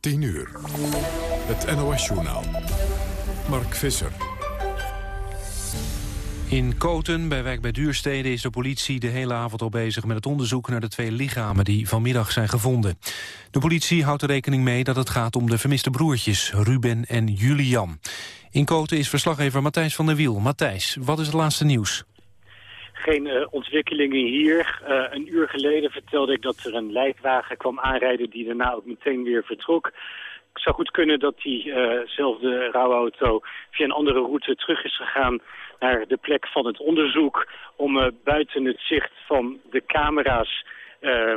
10 uur. Het NOS-journaal. Mark Visser. In Koten, bij wijk bij Duurstede, is de politie de hele avond al bezig met het onderzoek naar de twee lichamen die vanmiddag zijn gevonden. De politie houdt er rekening mee dat het gaat om de vermiste broertjes Ruben en Julian. In Koten is verslaggever Matthijs van der Wiel. Matthijs, wat is het laatste nieuws? Geen uh, ontwikkelingen hier. Uh, een uur geleden vertelde ik dat er een lijkwagen kwam aanrijden die daarna ook meteen weer vertrok. Het zou goed kunnen dat diezelfde uh rouwauto via een andere route terug is gegaan naar de plek van het onderzoek om buiten het zicht van de camera's uh,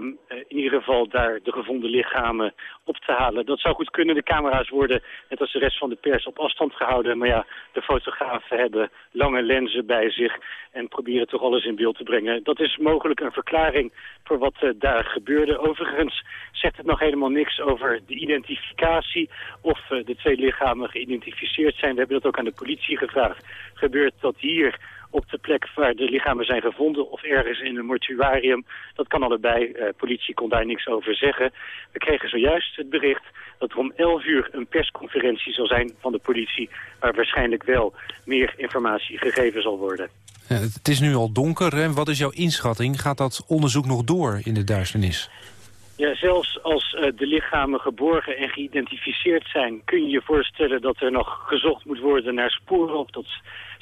in ieder geval daar de gevonden lichamen op te halen. Dat zou goed kunnen. De camera's worden, net als de rest van de pers, op afstand gehouden. Maar ja, de fotografen hebben lange lenzen bij zich en proberen toch alles in beeld te brengen. Dat is mogelijk een verklaring voor wat uh, daar gebeurde. Overigens zegt het nog helemaal niks over de identificatie of uh, de twee lichamen geïdentificeerd zijn. We hebben dat ook aan de politie gevraagd. Gebeurt dat hier op de plek waar de lichamen zijn gevonden of ergens in een mortuarium. Dat kan allebei. Uh, politie kon daar niks over zeggen. We kregen zojuist het bericht dat er om 11 uur een persconferentie zal zijn van de politie... waar waarschijnlijk wel meer informatie gegeven zal worden. Ja, het is nu al donker. Hè? Wat is jouw inschatting? Gaat dat onderzoek nog door in de duisternis? Ja, zelfs als uh, de lichamen geborgen en geïdentificeerd zijn... kun je je voorstellen dat er nog gezocht moet worden naar sporen... of dat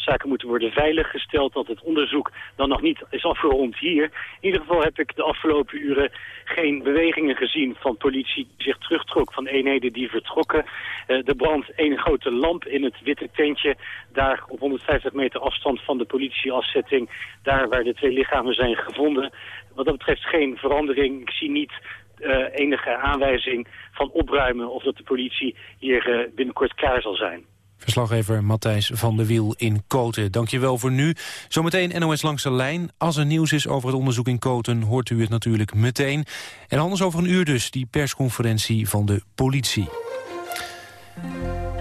zaken moeten worden veiliggesteld, dat het onderzoek dan nog niet is afgerond hier. In ieder geval heb ik de afgelopen uren geen bewegingen gezien van politie die zich terugtrok, van eenheden die vertrokken. Uh, er brandt één grote lamp in het witte tentje, daar op 150 meter afstand van de politieafzetting, daar waar de twee lichamen zijn gevonden. Wat dat betreft geen verandering. Ik zie niet uh, enige aanwijzing van opruimen of dat de politie hier uh, binnenkort klaar zal zijn. Verslaggever Matthijs van der Wiel in Koten. Dankjewel voor nu. Zometeen NOS langs de lijn. Als er nieuws is over het onderzoek in Koten, hoort u het natuurlijk meteen. En anders over een uur dus, die persconferentie van de politie.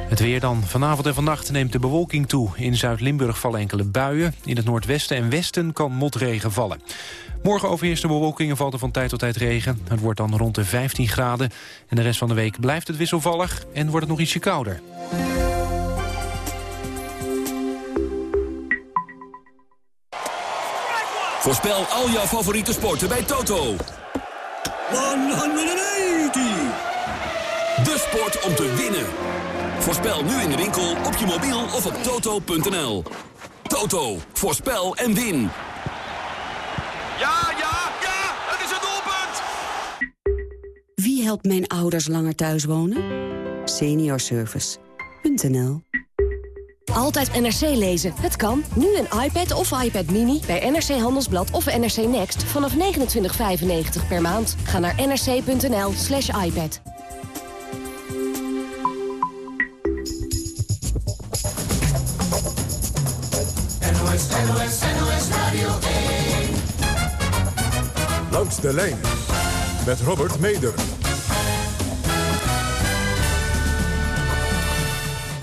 Het weer dan. Vanavond en vannacht neemt de bewolking toe. In Zuid-Limburg vallen enkele buien. In het noordwesten en westen kan motregen vallen. Morgen overheerst de bewolking en valt er van tijd tot tijd regen. Het wordt dan rond de 15 graden. En de rest van de week blijft het wisselvallig en wordt het nog ietsje kouder. Voorspel al jouw favoriete sporten bij Toto. 180! De sport om te winnen. Voorspel nu in de winkel, op je mobiel of op toto.nl. Toto, voorspel en win. Ja, ja, ja, het is het doelpunt! Wie helpt mijn ouders langer thuis wonen? Seniorservice.nl Altijd NRC lezen. Het kan. Nu een iPad of iPad Mini bij NRC Handelsblad of NRC Next vanaf 29,95 per maand. Ga naar nrc.nl slash iPad. NOS, NOS, NOS Radio 1. Langs de lijn met Robert Meder.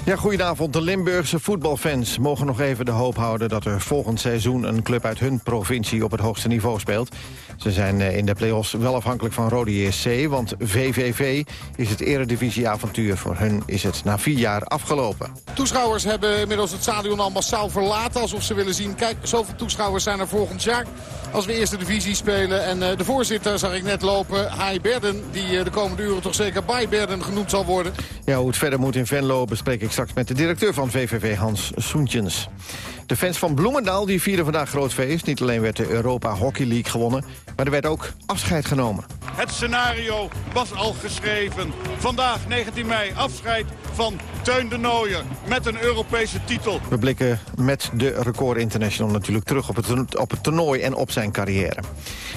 Ja, goedenavond. De Limburgse voetbalfans mogen nog even de hoop houden... dat er volgend seizoen een club uit hun provincie op het hoogste niveau speelt. Ze zijn in de play-offs wel afhankelijk van Rode JSC... want VVV is het eredivisieavontuur. Voor hun is het na vier jaar afgelopen. Toeschouwers hebben inmiddels het stadion al massaal verlaten... alsof ze willen zien, kijk, zoveel toeschouwers zijn er volgend jaar... als we eerste divisie spelen. En uh, de voorzitter zag ik net lopen, Hai Berden... die uh, de komende uren toch zeker bij Berden genoemd zal worden. Ja, hoe het verder moet in Venlo bespreek ik straks met de directeur van VVV, Hans Soentjens. De fans van Bloemendaal die vieren vandaag groot feest. Niet alleen werd de Europa Hockey League gewonnen, maar er werd ook afscheid genomen. Het scenario was al geschreven. Vandaag, 19 mei, afscheid van Teun de Nooier met een Europese titel. We blikken met de Record International natuurlijk terug op het, op het toernooi en op zijn carrière.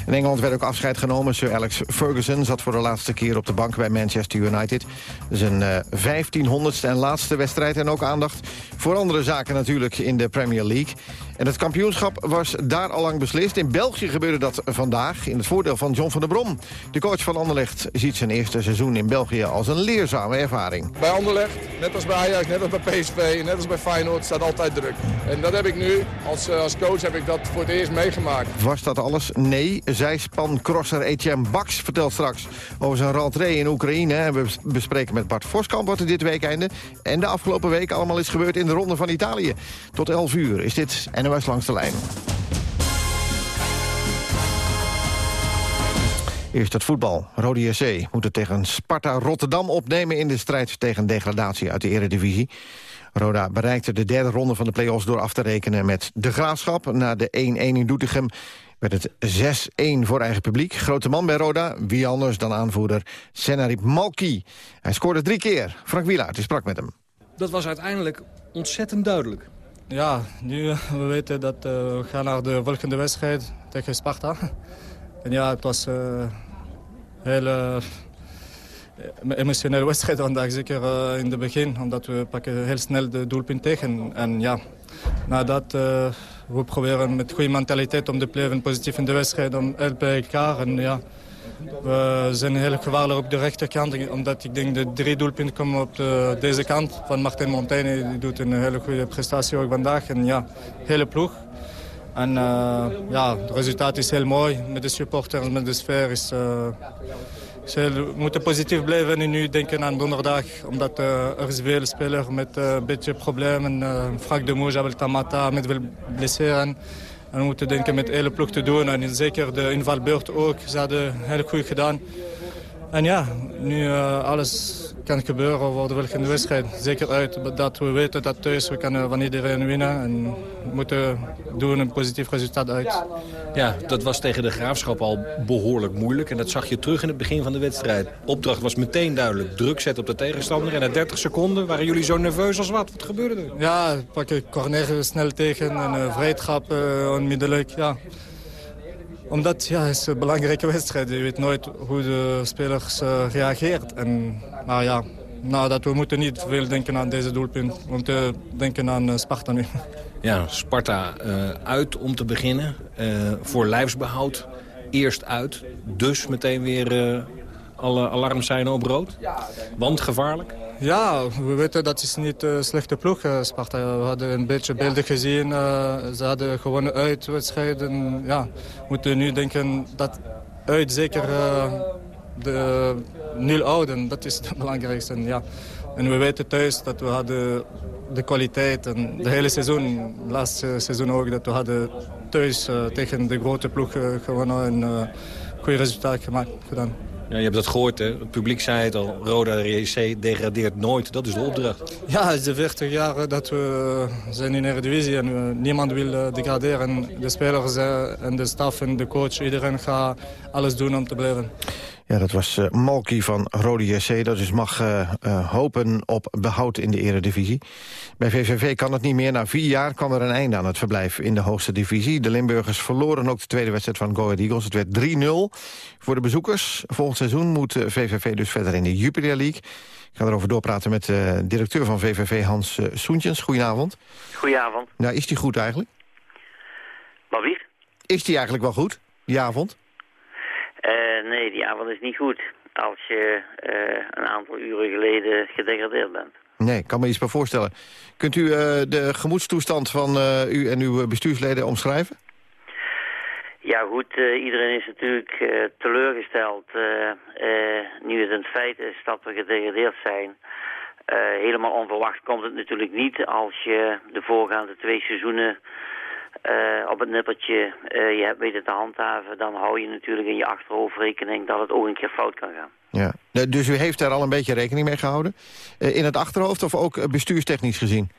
In Engeland werd ook afscheid genomen. Sir Alex Ferguson zat voor de laatste keer op de bank bij Manchester United. Zijn uh, 1500ste en laatste wedstrijd en ook aandacht voor andere zaken natuurlijk in de Premier League. En het kampioenschap was daar al lang beslist. In België gebeurde dat vandaag in het voordeel van John van der Brom. De coach van Anderlecht ziet zijn eerste seizoen in België als een leerzame ervaring. Bij Anderlecht, net als bij Ajax, net als bij PSV, net als bij Feyenoord, staat altijd druk. En dat heb ik nu, als, als coach heb ik dat voor het eerst meegemaakt. Was dat alles? Nee. Zijspan-crosser Etienne Bax vertelt straks over zijn rentree in Oekraïne. En we bespreken met Bart Voskamp wat er dit weekende en de afgelopen week allemaal is gebeurd in de Ronde van Italië. Tot 11 uur is dit NOS Langs de Lijn. Eerst het voetbal. Rode JC moet het tegen Sparta Rotterdam opnemen... in de strijd tegen degradatie uit de eredivisie. Roda bereikte de derde ronde van de play-offs door af te rekenen met de Graafschap. Na de 1-1 in Doetinchem werd het 6-1 voor eigen publiek. Grote man bij Roda, wie anders dan aanvoerder Senarip Malki. Hij scoorde drie keer. Frank Wielaert, die sprak met hem. Dat was uiteindelijk ontzettend duidelijk. Ja, nu we weten dat uh, we gaan naar de volgende wedstrijd tegen Sparta. En ja, het was een uh, hele emotionele wedstrijd vandaag, zeker in het begin. Omdat we pakken heel snel de doelpunt tegen. En ja, nadat we proberen met goede mentaliteit om te blijven positief in de wedstrijd, om helpen elkaar. En ja, we zijn heel gevaarlijk op de rechterkant, omdat ik denk de drie doelpunten komen op de, deze kant van Martin Montaigne. Die doet een hele goede prestatie ook vandaag. En ja, hele ploeg. En uh, ja, het resultaat is heel mooi. Met de supporters, met de sfeer is... Uh, we moeten positief blijven en nu denken aan donderdag. Omdat uh, er is veel spelers met een beetje problemen. Frank de Moe, Jabel Tamata met veel blesseren. En we moeten denken met de hele ploeg te doen. En zeker de invalbeurt ook. Ze hadden heel goed gedaan. En ja, nu uh, alles kan gebeuren voor de volgende wedstrijd. Zeker uit dat we weten dat thuis we kunnen van iedereen winnen. En we moeten doen een positief resultaat uit. Ja, dat was tegen de Graafschap al behoorlijk moeilijk. En dat zag je terug in het begin van de wedstrijd. Opdracht was meteen duidelijk. Druk zetten op de tegenstander. En na 30 seconden waren jullie zo nerveus als wat. Wat gebeurde er? Ja, pak ik corner snel tegen. En uh, vrijtrap uh, onmiddellijk. Ja omdat ja, het is een belangrijke wedstrijd. Je weet nooit hoe de spelers uh, reageert. En, maar ja, nou, dat we moeten niet veel denken aan deze doelpunt. We moeten denken aan uh, Sparta nu. Ja, Sparta uh, uit om te beginnen. voor lijfsbehoud. Eerst uit. Dus meteen weer alle alarmseinen op rood. Want gevaarlijk? Ja, we weten dat is niet een slechte ploeg, uh, Sparta. We hadden een beetje beelden gezien. Uh, ze hadden gewoon uitwedstrijden. Ja, we moeten nu denken dat uit zeker de nul houden. Dat is het belangrijkste. Ja. En we weten thuis dat we hadden de kwaliteit en de hele seizoen, laatste seizoen ook, dat we hadden thuis tegen de grote ploeg gewoon een goed resultaat gemaakt, gedaan. Ja, je hebt dat gehoord, hè? Het publiek zei het al. Roda REC degradeert nooit. Dat is de opdracht. Ja, het is de 40 jaar dat we zijn in de Eredivisie en niemand wil degraderen. De spelers en de staf en de coach, iedereen gaat alles doen om te blijven. Ja, dat was uh, Malky van Rode JC. Dat dus mag uh, uh, hopen op behoud in de eredivisie. Bij VVV kan het niet meer. Na vier jaar kwam er een einde aan het verblijf in de hoogste divisie. De Limburgers verloren ook de tweede wedstrijd van Go Ahead Eagles. Het werd 3-0 voor de bezoekers. Volgend seizoen moet VVV dus verder in de Jupiler League. Ik ga erover doorpraten met de directeur van VVV, Hans Soentjens. Goedenavond. Goedenavond. Nou, is die goed eigenlijk? Wat wie? Is die eigenlijk wel goed, die avond? Uh, nee, die avond is niet goed als je uh, een aantal uren geleden gedegradeerd bent. Nee, ik kan me iets bij voorstellen. Kunt u uh, de gemoedstoestand van u en uw bestuursleden omschrijven? Ja goed, iedereen is natuurlijk teleurgesteld nu het een feit is dat we gedegradeerd zijn. helemaal onverwacht komt het natuurlijk niet als je de voorgaande twee seizoenen uh, op het nippertje uh, je hebt weten te handhaven... dan hou je natuurlijk in je achterhoofd rekening dat het ook een keer fout kan gaan. Ja. Dus u heeft daar al een beetje rekening mee gehouden? Uh, in het achterhoofd of ook bestuurstechnisch gezien?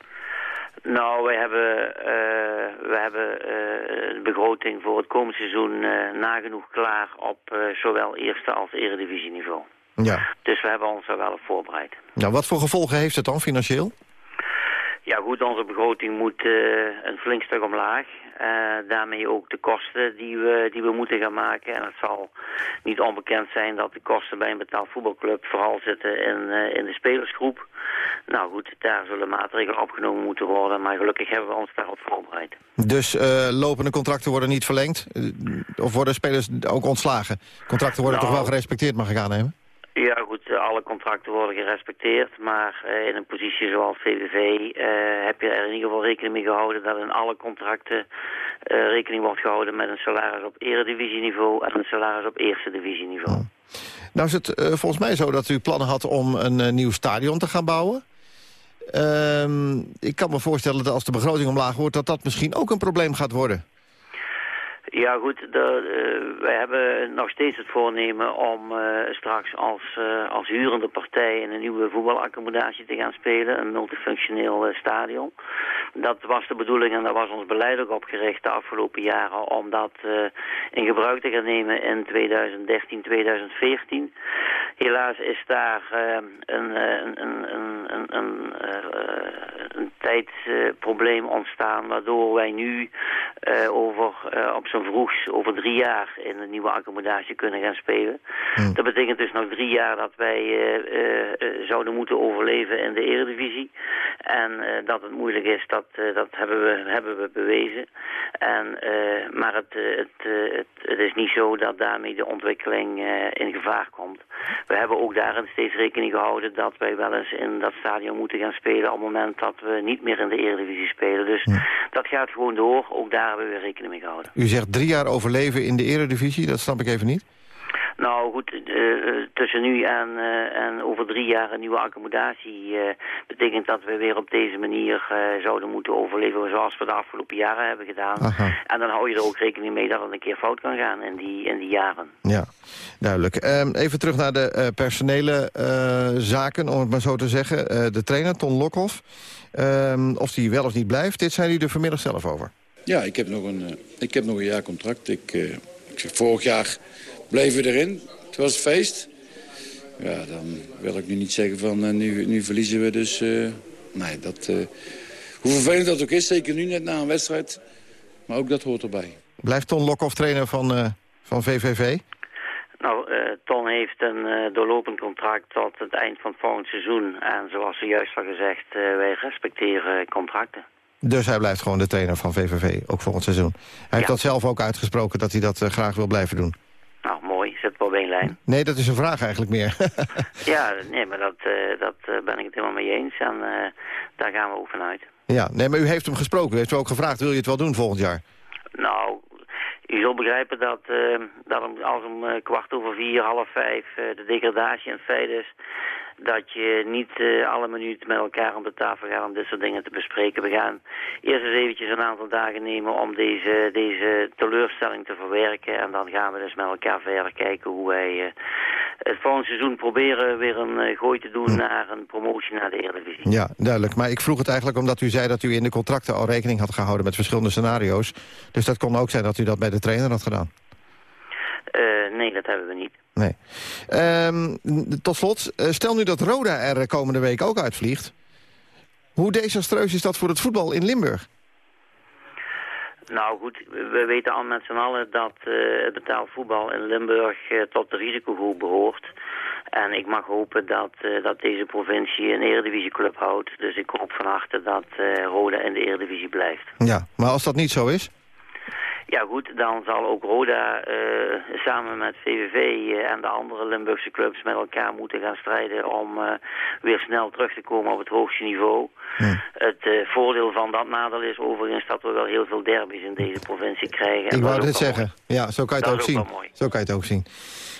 Nou, we hebben, we hebben de begroting voor het komend seizoen nagenoeg klaar... op zowel eerste als eredivisieniveau. Ja. Dus we hebben ons er wel op voorbereid. Nou, wat voor gevolgen heeft het dan financieel? Ja goed, onze begroting moet uh, een flink stuk omlaag. Uh, daarmee ook de kosten die we, die we moeten gaan maken. En het zal niet onbekend zijn dat de kosten bij een betaald voetbalclub vooral zitten in, uh, in de spelersgroep. Nou goed, daar zullen maatregelen opgenomen moeten worden, maar gelukkig hebben we ons daarop voorbereid. Dus uh, lopende contracten worden niet verlengd? of worden spelers ook ontslagen? Contracten worden nou, toch wel gerespecteerd, mag ik aannemen? Ja goed, alle contracten worden gerespecteerd, maar uh, in een positie zoals VVV uh, heb je er in ieder geval rekening mee gehouden dat in alle contracten rekening wordt gehouden met een salaris op eredivisieniveau en een salaris op eerste divisieniveau. Oh. Nou is het volgens mij zo dat u plannen had om een nieuw stadion te gaan bouwen. Ehm, ik kan me voorstellen dat als de begroting omlaag wordt... dat dat misschien ook een probleem gaat worden. Ja goed, de, uh, wij hebben nog steeds het voornemen om uh, straks als, uh, als hurende partij in een nieuwe voetbalaccommodatie te gaan spelen. Een multifunctioneel stadion. Dat was de bedoeling en daar was ons beleid ook op gericht de afgelopen jaren om dat in gebruik te gaan nemen in 2013, 2014. Helaas is daar een, een, een, een, een tijdprobleem ontstaan waardoor wij nu over op zo'n vroegs over drie jaar in een nieuwe accommodatie kunnen gaan spelen. Hmm. Dat betekent dus nog drie jaar dat wij zouden moeten overleven in de eredivisie. En dat het moeilijk is, dat, dat hebben, we, hebben we bewezen. En, maar het, het, het, het, is niet zo dat daarmee de ontwikkeling in gevaar komt. We hebben ook daarin steeds rekening gehouden dat wij wel eens in dat stadion moeten gaan spelen op het moment dat we niet meer in de eredivisie spelen. Dus dat gaat gewoon door. Ook daar hebben we rekening mee gehouden. U zegt drie jaar overleven in de eredivisie, dat snap ik even niet. Nou goed, uh, tussen nu en, uh, en over drie jaar een nieuwe accommodatie betekent dat we weer op deze manier zouden moeten overleven zoals we de afgelopen jaren hebben gedaan. En dan hou je er ook rekening mee dat het een keer fout kan gaan in die, in die jaren. Ja, duidelijk. Ehm, even terug naar de personele zaken, om het maar zo te zeggen. de trainer, Ton Lokhoff, ehm, of die wel of niet blijft, dit zei hij er vanmiddag zelf over. Ja, ik heb nog een, ik heb nog een jaar contract. Ik, ik zeg, vorig jaar bleven we erin. Het was een feest. Ja, dan wil ik nu niet zeggen van uh, nu, nu verliezen we dus. Uh, nee, dat, uh, hoe vervelend dat ook is, zeker nu net na een wedstrijd. Maar ook dat hoort erbij. Blijft Ton Lokhoff trainer van, van VVV? Nou, Ton heeft een doorlopend contract tot het eind van het volgend seizoen. En zoals ze juist al gezegd, wij respecteren contracten. Dus hij blijft gewoon de trainer van VVV, ook volgend seizoen. Hij heeft dat zelf ook uitgesproken dat hij dat graag wil blijven doen. Nou, mooi. Zet het op één lijn. Nee, dat is een vraag eigenlijk meer. ja, nee, maar dat, uh, dat uh, ben ik het helemaal mee eens. En uh, daar gaan we ook vanuit. Ja, nee, maar u heeft hem gesproken. U heeft hem ook gevraagd, wil je het wel doen volgend jaar? Nou, u zult begrijpen dat, dat als om kwart over vier, half vijf de degradatie in feit is dat je niet uh, alle minuten met elkaar om de tafel gaat om dit soort dingen te bespreken. We gaan eerst eens eventjes een aantal dagen nemen om deze, deze teleurstelling te verwerken. En dan gaan we dus met elkaar verder kijken hoe wij uh, het volgende seizoen proberen weer een uh, gooi te doen hm. naar een promotie naar de Eredivisie. Ja, duidelijk. Maar ik vroeg het eigenlijk omdat u zei dat u in de contracten al rekening had gehouden met verschillende scenario's. Dus dat kon ook zijn dat u dat bij de trainer had gedaan. Nee, dat hebben we niet. Nee. Um, tot slot, eh, stel nu dat Roda er komende week ook uitvliegt. Hoe desastreus is dat voor het voetbal in Limburg? Nou goed, we weten al met z'n allen dat uh, het betaald voetbal in Limburg uh, tot de risicogroep behoort. En ik mag hopen dat, uh, dat deze provincie een eredivisieclub houdt. Dus ik hoop van harte dat Roda in de eredivisie blijft. Ja, maar als dat niet zo is? Ja goed, dan zal ook Roda uh, samen met VVV uh, eh, en de andere Limburgse clubs met elkaar moeten gaan strijden om uh, weer snel terug te komen op het hoogste niveau. Het voordeel van dat nadeel is overigens dat we wel heel veel derbies in deze provincie krijgen. Ik wou het zeggen. Ja, zo kan je het ook, zien. Zo kan je het ook zien.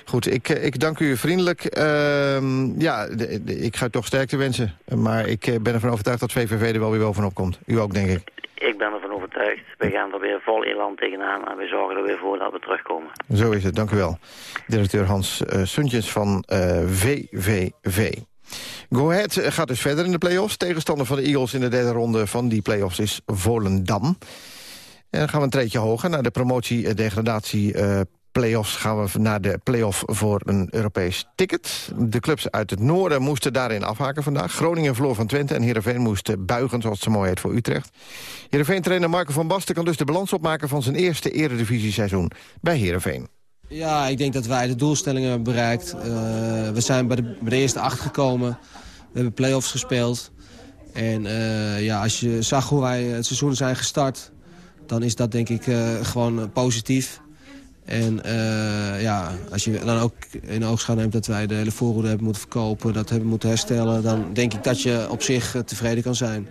Goed, ik, ik dank u vriendelijk. Ehm, ja, ik ga toch sterkte wensen. Maar ik ben ervan overtuigd dat VVV er wel weer bovenop komt. U ook, denk ik. Ik ben ervan overtuigd. We gaan er weer vol elan tegenaan en we zorgen er weer voor dat we terugkomen. Zo is het, dank u wel. Directeur Hans uh, Suntjes van uh, eh, VVV. Go Ahead gaat dus verder in de play-offs. Tegenstander van de Eagles in de derde ronde van die play-offs is Volendam. En dan gaan we een treetje hoger naar de promotie-degradatie uh, play-offs gaan we naar de play-off voor een Europees ticket. De clubs uit het noorden moesten daarin afhaken vandaag. Groningen verloor van Twente en Heerenveen moest buigen, zoals zo mooi heet, voor Utrecht. Heerenveen-trainer Marco van Basten kan dus de balans opmaken van zijn eerste eredivisie-seizoen bij Heerenveen. Ja, ik denk dat wij de doelstellingen hebben bereikt. Uh, we zijn bij de, bij de eerste acht gekomen. We hebben play-offs gespeeld. En ja, als je zag hoe wij het seizoen zijn gestart... dan is dat denk ik gewoon positief. En ja, als je dan ook in oogschouw neemt dat wij de hele voorhoede hebben moeten verkopen... dat hebben moeten herstellen, dan denk ik dat je op zich tevreden kan zijn.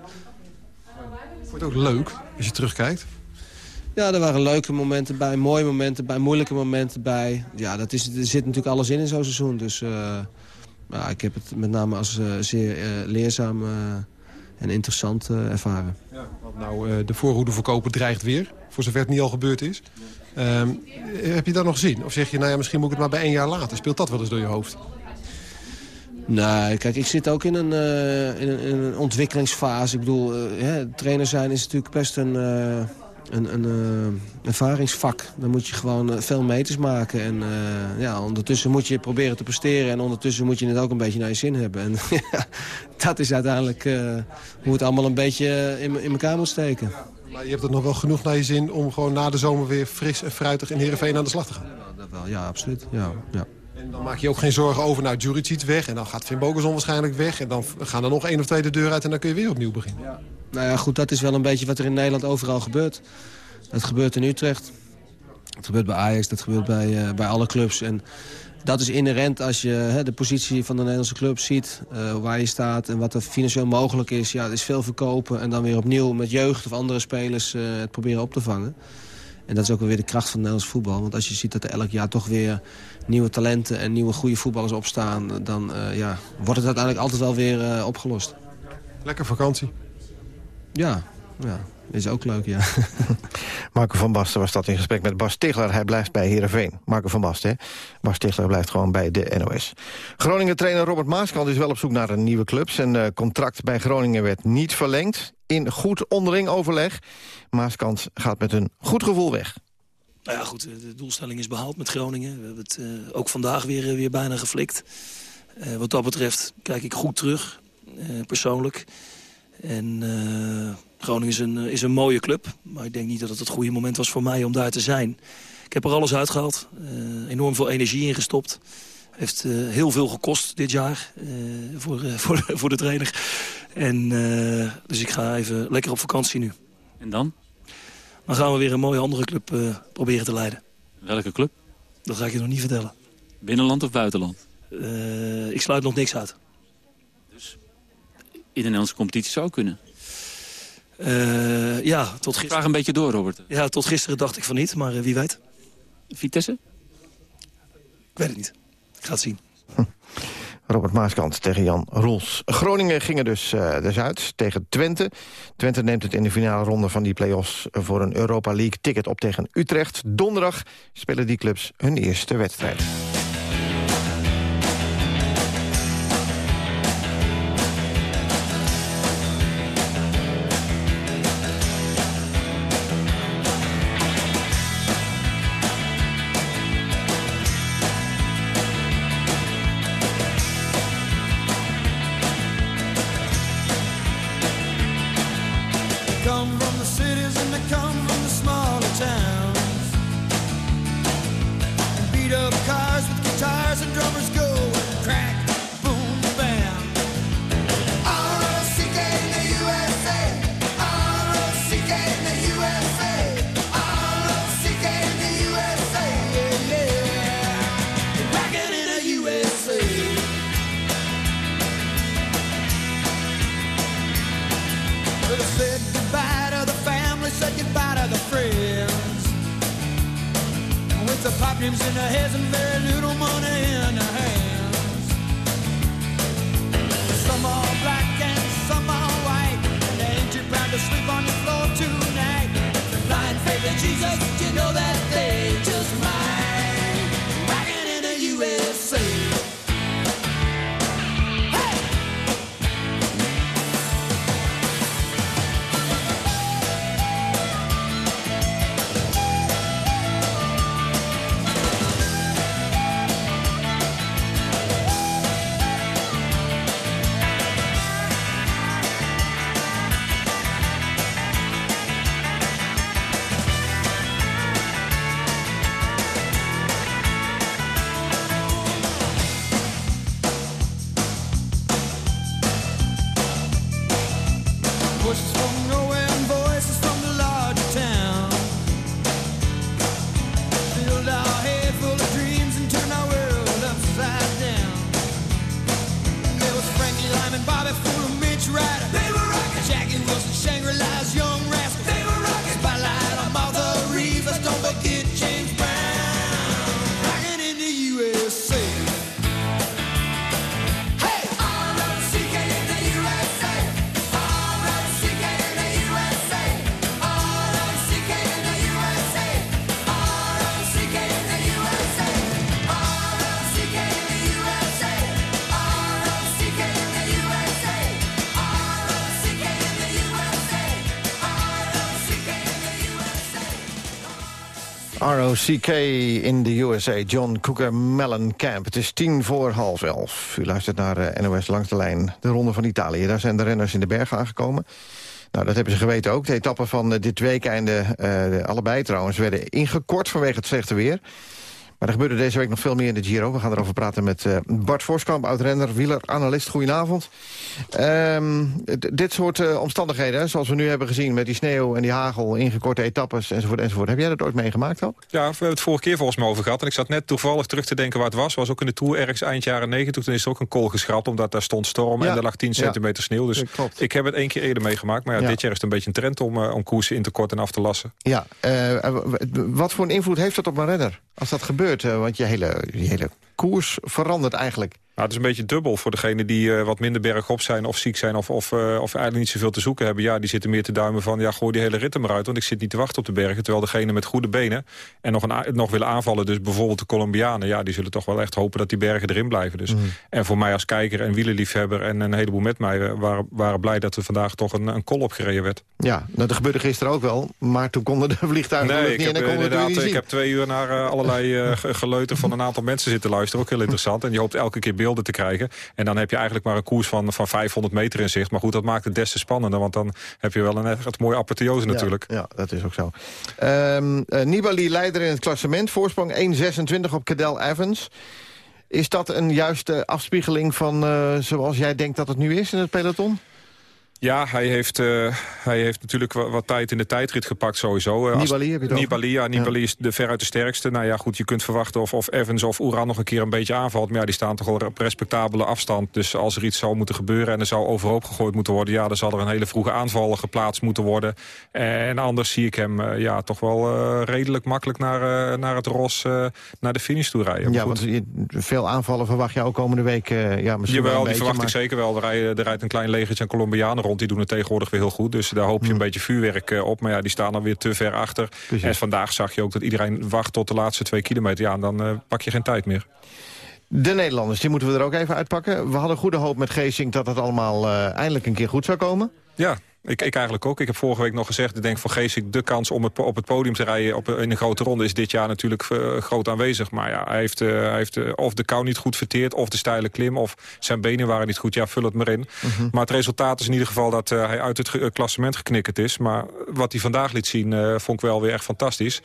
Wordt het ook leuk als je terugkijkt? Ja, er waren leuke momenten bij, mooie momenten bij, moeilijke momenten bij. Ja, dat is, er zit natuurlijk alles in in zo'n seizoen. Dus uh, ja, ik heb het met name als uh, zeer leerzaam en interessant ervaren. Ja, want nou, de voorhoede verkopen dreigt weer, voor zover het niet al gebeurd is. Ehm, heb je dat nog gezien? Of zeg je, nou ja, misschien moet ik het maar bij één jaar later. Speelt dat wel eens door je hoofd? Nee, kijk, ik zit ook in een, in een, in een ontwikkelingsfase. Ik bedoel, trainer zijn is natuurlijk best een een, een uh, ervaringsvak. Dan moet je gewoon veel meters maken. En ja, ondertussen moet je proberen te presteren. En ondertussen moet je het ook een beetje naar je zin hebben. En dat is uiteindelijk hoe het allemaal een beetje in, in elkaar moet steken. Maar je hebt het nog wel genoeg naar je zin om gewoon na de zomer weer fris en fruitig in Heerenveen aan de slag te gaan? Ja, dat wel, ja absoluut. Ja, ja. En dan maak je ook geen zorgen over, nou, Juric weg... en dan gaat Finn Bogerson waarschijnlijk weg... en dan gaan er nog één of twee de deur uit en dan kun je weer opnieuw beginnen. Ja. Nou ja, goed, dat is wel een beetje wat er in Nederland overal gebeurt. Dat gebeurt in Utrecht. Dat gebeurt bij Ajax, dat gebeurt bij, uh, bij alle clubs. En dat is inherent als je hè, de positie van de Nederlandse club ziet... Uh, waar je staat en wat er financieel mogelijk is. Ja, het is veel verkopen en dan weer opnieuw met jeugd of andere spelers uh, het proberen op te vangen. En dat is ook weer de kracht van het Nederlands voetbal. Want als je ziet dat er elk jaar toch weer nieuwe talenten en nieuwe goede voetballers opstaan... dan ja, wordt het uiteindelijk altijd wel weer opgelost. Lekker vakantie. Ja, ja. Is ook leuk, ja. Marco van Basten was dat in gesprek met Bas Stigler. Hij blijft bij Heerenveen. Marco van Basten, hè? Bas Stigler blijft gewoon bij de NOS. Groningen-trainer Robert Maaskant is wel op zoek naar een nieuwe club. Zijn uh, contract bij Groningen werd niet verlengd. In goed onderling overleg. Maaskant gaat met een goed gevoel weg. Nou ja, goed, de doelstelling is behaald met Groningen. We hebben het uh, ook vandaag weer, uh, weer bijna geflikt. wat dat betreft kijk ik goed terug, persoonlijk. En uh, Groningen is een, is een mooie club. Maar ik denk niet dat het het goede moment was voor mij om daar te zijn. Ik heb er alles uitgehaald. Uh, enorm veel energie ingestopt. Heeft uh, heel veel gekost dit jaar voor, voor, voor de trainer. En, dus ik ga even lekker op vakantie nu. En dan? Dan gaan we weer een mooie andere club proberen te leiden. Welke club? Dat ga ik je nog niet vertellen. Binnenland of buitenland? ik sluit nog niks uit in de Nederlandse competitie zou kunnen. Uh, ja, tot gisteren... Vraag een beetje door, Robert. Ja, tot gisteren dacht ik van niet, maar uh, wie weet. Vitesse? Ik weet het niet. Ik ga het zien. Robert Maaskant tegen Jan Roels. Groningen gingen dus, uh, dus uit tegen Twente. Twente neemt het in de finale ronde van die play-offs... voor een Europa League ticket op tegen Utrecht. Donderdag spelen die clubs hun eerste wedstrijd. ROCK in de USA, John Cougar Mellencamp. Het is tien voor half elf. U luistert naar eh, NOS Langs de Lijn, de Ronde van Italië. Daar zijn de renners in de berg aangekomen. Nou, dat hebben ze geweten ook. De etappen van eh, dit weekende, eh, allebei trouwens, werden ingekort vanwege het slechte weer. Maar er gebeurde deze week nog veel meer in de Giro. We gaan erover praten met eh, Bart Voskamp, oud-renner, wieler, analist. Goedenavond. Ehm, dit soort eh, omstandigheden, zoals we nu hebben gezien... met die sneeuw en die hagel, ingekorte etappes enzovoort, enzovoort. Heb jij dat ooit meegemaakt ook? Ja, we hebben het vorige keer volgens mij over gehad. En ik zat net toevallig terug te denken waar het was. was ook in de Tour ergens eind jaren 90. Toen is er ook een kool geschrapt, omdat daar stond storm... Ja. en er lag 10 Ja. centimeter sneeuw. Dus klopt. ik heb het één keer eerder meegemaakt. Maar ja, dit jaar is het een beetje een trend om, eh, om koersen in te korten en af te lassen. Ja, wat voor een invloed heeft dat op een renner? Als dat gebeurt, eh, want je hele, je hele koers verandert eigenlijk. Nou, het is een beetje dubbel voor degenen die eh, wat minder bergop zijn... of ziek zijn of, of, eh, of eigenlijk niet zoveel te zoeken hebben. Ja, die zitten meer te duimen van... ja, gooi die hele rit er maar uit, want ik zit niet te wachten op de bergen. Terwijl degenen met goede benen en nog, een, nog willen aanvallen... dus bijvoorbeeld de Colombianen... ja, die zullen toch wel echt hopen dat die bergen erin blijven. Dus. En voor mij als kijker en wielerliefhebber... en een heleboel met mij waren, waren blij dat er vandaag toch een, een kol opgereden werd. Ja, nou, dat gebeurde gisteren ook wel. Maar toen konden de vliegtuigen Nee, ik niet heb, en inderdaad, ik zien. heb twee uur naar eh, allerlei ge- geleuter van een aantal mensen zitten luisteren. Ook heel interessant. En je hoopt elke keer beelden te krijgen. En dan heb je eigenlijk maar een koers van, van 500 meter in zicht. Maar goed, dat maakt het des te spannender. Want dan heb je wel een echt mooie apotheose natuurlijk. Ja, ja, dat is ook zo. Ehm eh, Nibali leider in het klassement. Voorsprong 1.26 op Cadel Evans. Is dat een juiste afspiegeling van eh, zoals jij denkt dat het nu is in het peloton? Ja, hij heeft, eh, hij heeft natuurlijk wa- wat tijd in de tijdrit gepakt sowieso. Als- Nibali heb je het? Nibali, ja, Nibali is de, veruit de sterkste. Nou ja, goed, je kunt verwachten of, of Evans of Oeran nog een keer een beetje aanvalt. Maar ja, die staan toch wel op respectabele afstand. Dus als er iets zou moeten gebeuren en er zou overhoop gegooid moeten worden... ja, dan zal er een hele vroege aanval geplaatst moeten worden. En anders zie ik hem eh, ja, toch wel redelijk makkelijk naar, naar het Ros, naar de finish toe rijden. Ja, goed. want veel aanvallen verwacht je ook komende week. ja, misschien wel Jawel, een die beetje, verwacht maar- ik zeker wel. Er rijdt, er rijdt een klein legertje aan Colombianen rond. Die doen het tegenwoordig weer heel goed. Dus daar hoop je een beetje vuurwerk eh, op. Maar ja, die staan dan weer te ver achter. En vandaag zag je ook dat iedereen wacht tot de laatste twee kilometer. Ja, en dan eh, pak je geen tijd meer. De Nederlanders, die ik, ik eigenlijk ook. Ik heb vorige week nog gezegd, ik denk voor Geesink... de kans om het, op het podium te rijden op, in een grote ronde... is dit jaar natuurlijk eh, groot aanwezig. Maar ja, hij heeft, eh, hij heeft eh, of de kou niet goed verteerd... of de steile klim, of zijn benen waren niet goed. Ja, vul het maar in. Maar het resultaat is in ieder geval dat hij uit het ge- klassement geknikkerd is. Maar wat hij vandaag liet zien, vond ik wel weer echt fantastisch.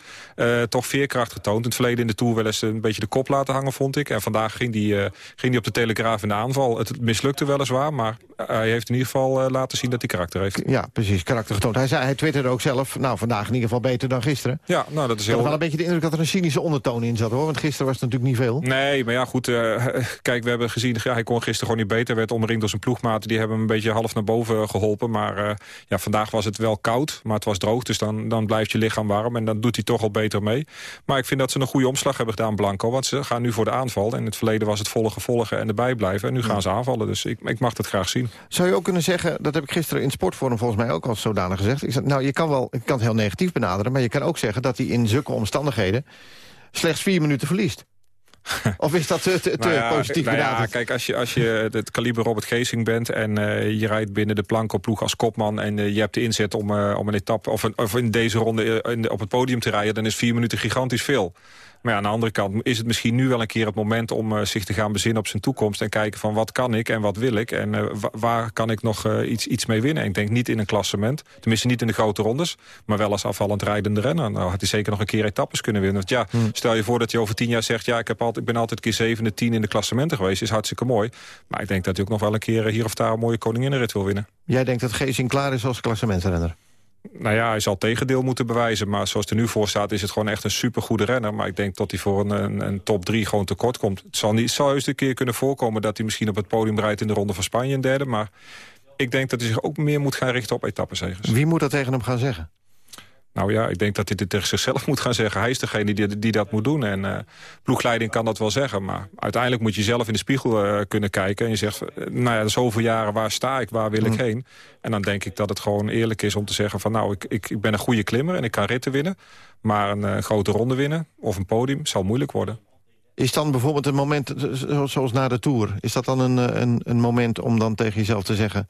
Toch veerkracht getoond. In het verleden in de Tour wel eens een beetje de kop laten hangen, vond ik. En vandaag ging hij, ging hij op de Telegraaf in de aanval. Het mislukte weliswaar, maar hij heeft in ieder geval laten zien dat hij karakter heeft. Ja, precies, karakter getoond. Hij, zei, hij twitterde ook zelf, nou, vandaag in ieder geval beter dan gisteren. Ja, nou, dat is Ik had heel... wel een beetje de indruk dat er een cynische ondertoon in zat, hoor. Want gisteren was het natuurlijk niet veel. Nee, maar ja, goed. eh, kijk, we hebben gezien, ja, hij kon gisteren gewoon niet beter. werd omringd door zijn ploegmaten. Die hebben hem een beetje half naar boven geholpen. Maar eh, ja, vandaag was het wel koud, maar het was droog. Dus dan, dan blijft je lichaam warm en dan doet hij toch al beter mee. Maar ik vind dat ze een goede omslag hebben gedaan, Blanco. Want ze gaan nu voor de aanval. En in het verleden was het volgen, volgen en erbij blijven. En nu gaan ze aanvallen. Dus ik, ik mag dat graag zien. Zou je ook kunnen zeggen, dat heb ik gisteren in het Volgens mij ook al zodanig gezegd. Ik zei, nou, je kan wel, ik kan het heel negatief benaderen, maar je kan ook zeggen dat hij in zulke omstandigheden slechts vier minuten verliest. of is dat te, te, te Nou ja, positief nou ja, kijk, als je, als je het kaliber Robert Geesing bent... en eh, je rijdt binnen de planko-ploeg als kopman... en eh, je hebt de inzet om, eh, om een etappe of, een- of in deze ronde in op het podium te rijden... dan is vier minuten gigantisch veel. Maar ja, aan de andere kant is het misschien nu wel een keer het moment... om eh, zich te gaan bezinnen op zijn toekomst... en kijken van wat kan ik en wat wil ik... en eh, wa- waar kan ik nog eh, iets, iets mee winnen. Ik denk niet in een klassement, tenminste niet in de grote rondes... maar wel als afvallend rijdende renner. Nou had hij zeker nog een keer etappes kunnen winnen. Want ja, stel je voor dat hij over tien jaar zegt... ja, ik, heb altijd, ik ben altijd keer zevende, tien in de klassementen geweest. is hartstikke mooi. Maar ik denk dat hij ook nog wel een keer hier of daar... een mooie koninginnenrit wil winnen. Jij denkt dat Geesing klaar is als klassementsrenner? Nou ja, hij zal tegendeel moeten bewijzen. Maar zoals het er nu voor staat, is het gewoon echt een supergoede renner. Maar ik denk dat hij voor een, een, top 3 gewoon tekort komt. Het zal, niet, zal juist een keer kunnen voorkomen dat hij misschien op het podium rijdt in de Ronde van Spanje een derde. Maar Ik denk dat hij zich ook meer moet gaan richten op etappenzegers. Wie moet dat tegen hem gaan zeggen? Nou ja, ik denk dat hij dit tegen zichzelf moet gaan zeggen. Hij is degene die, die dat moet doen. En uh, ploegleiding kan dat wel zeggen. Maar uiteindelijk moet je zelf in de spiegel uh, kunnen kijken. En je zegt, uh, nou ja, zoveel jaren, waar sta ik? Waar wil ik heen? En dan denk ik dat het gewoon eerlijk is om te zeggen van... nou, ik, ik, ik ben een goede klimmer en ik kan ritten winnen. Maar een grote ronde winnen of een podium zal moeilijk worden. Is dan bijvoorbeeld een moment, zoals na de Tour... is dat dan een, een, een moment om dan tegen jezelf te zeggen...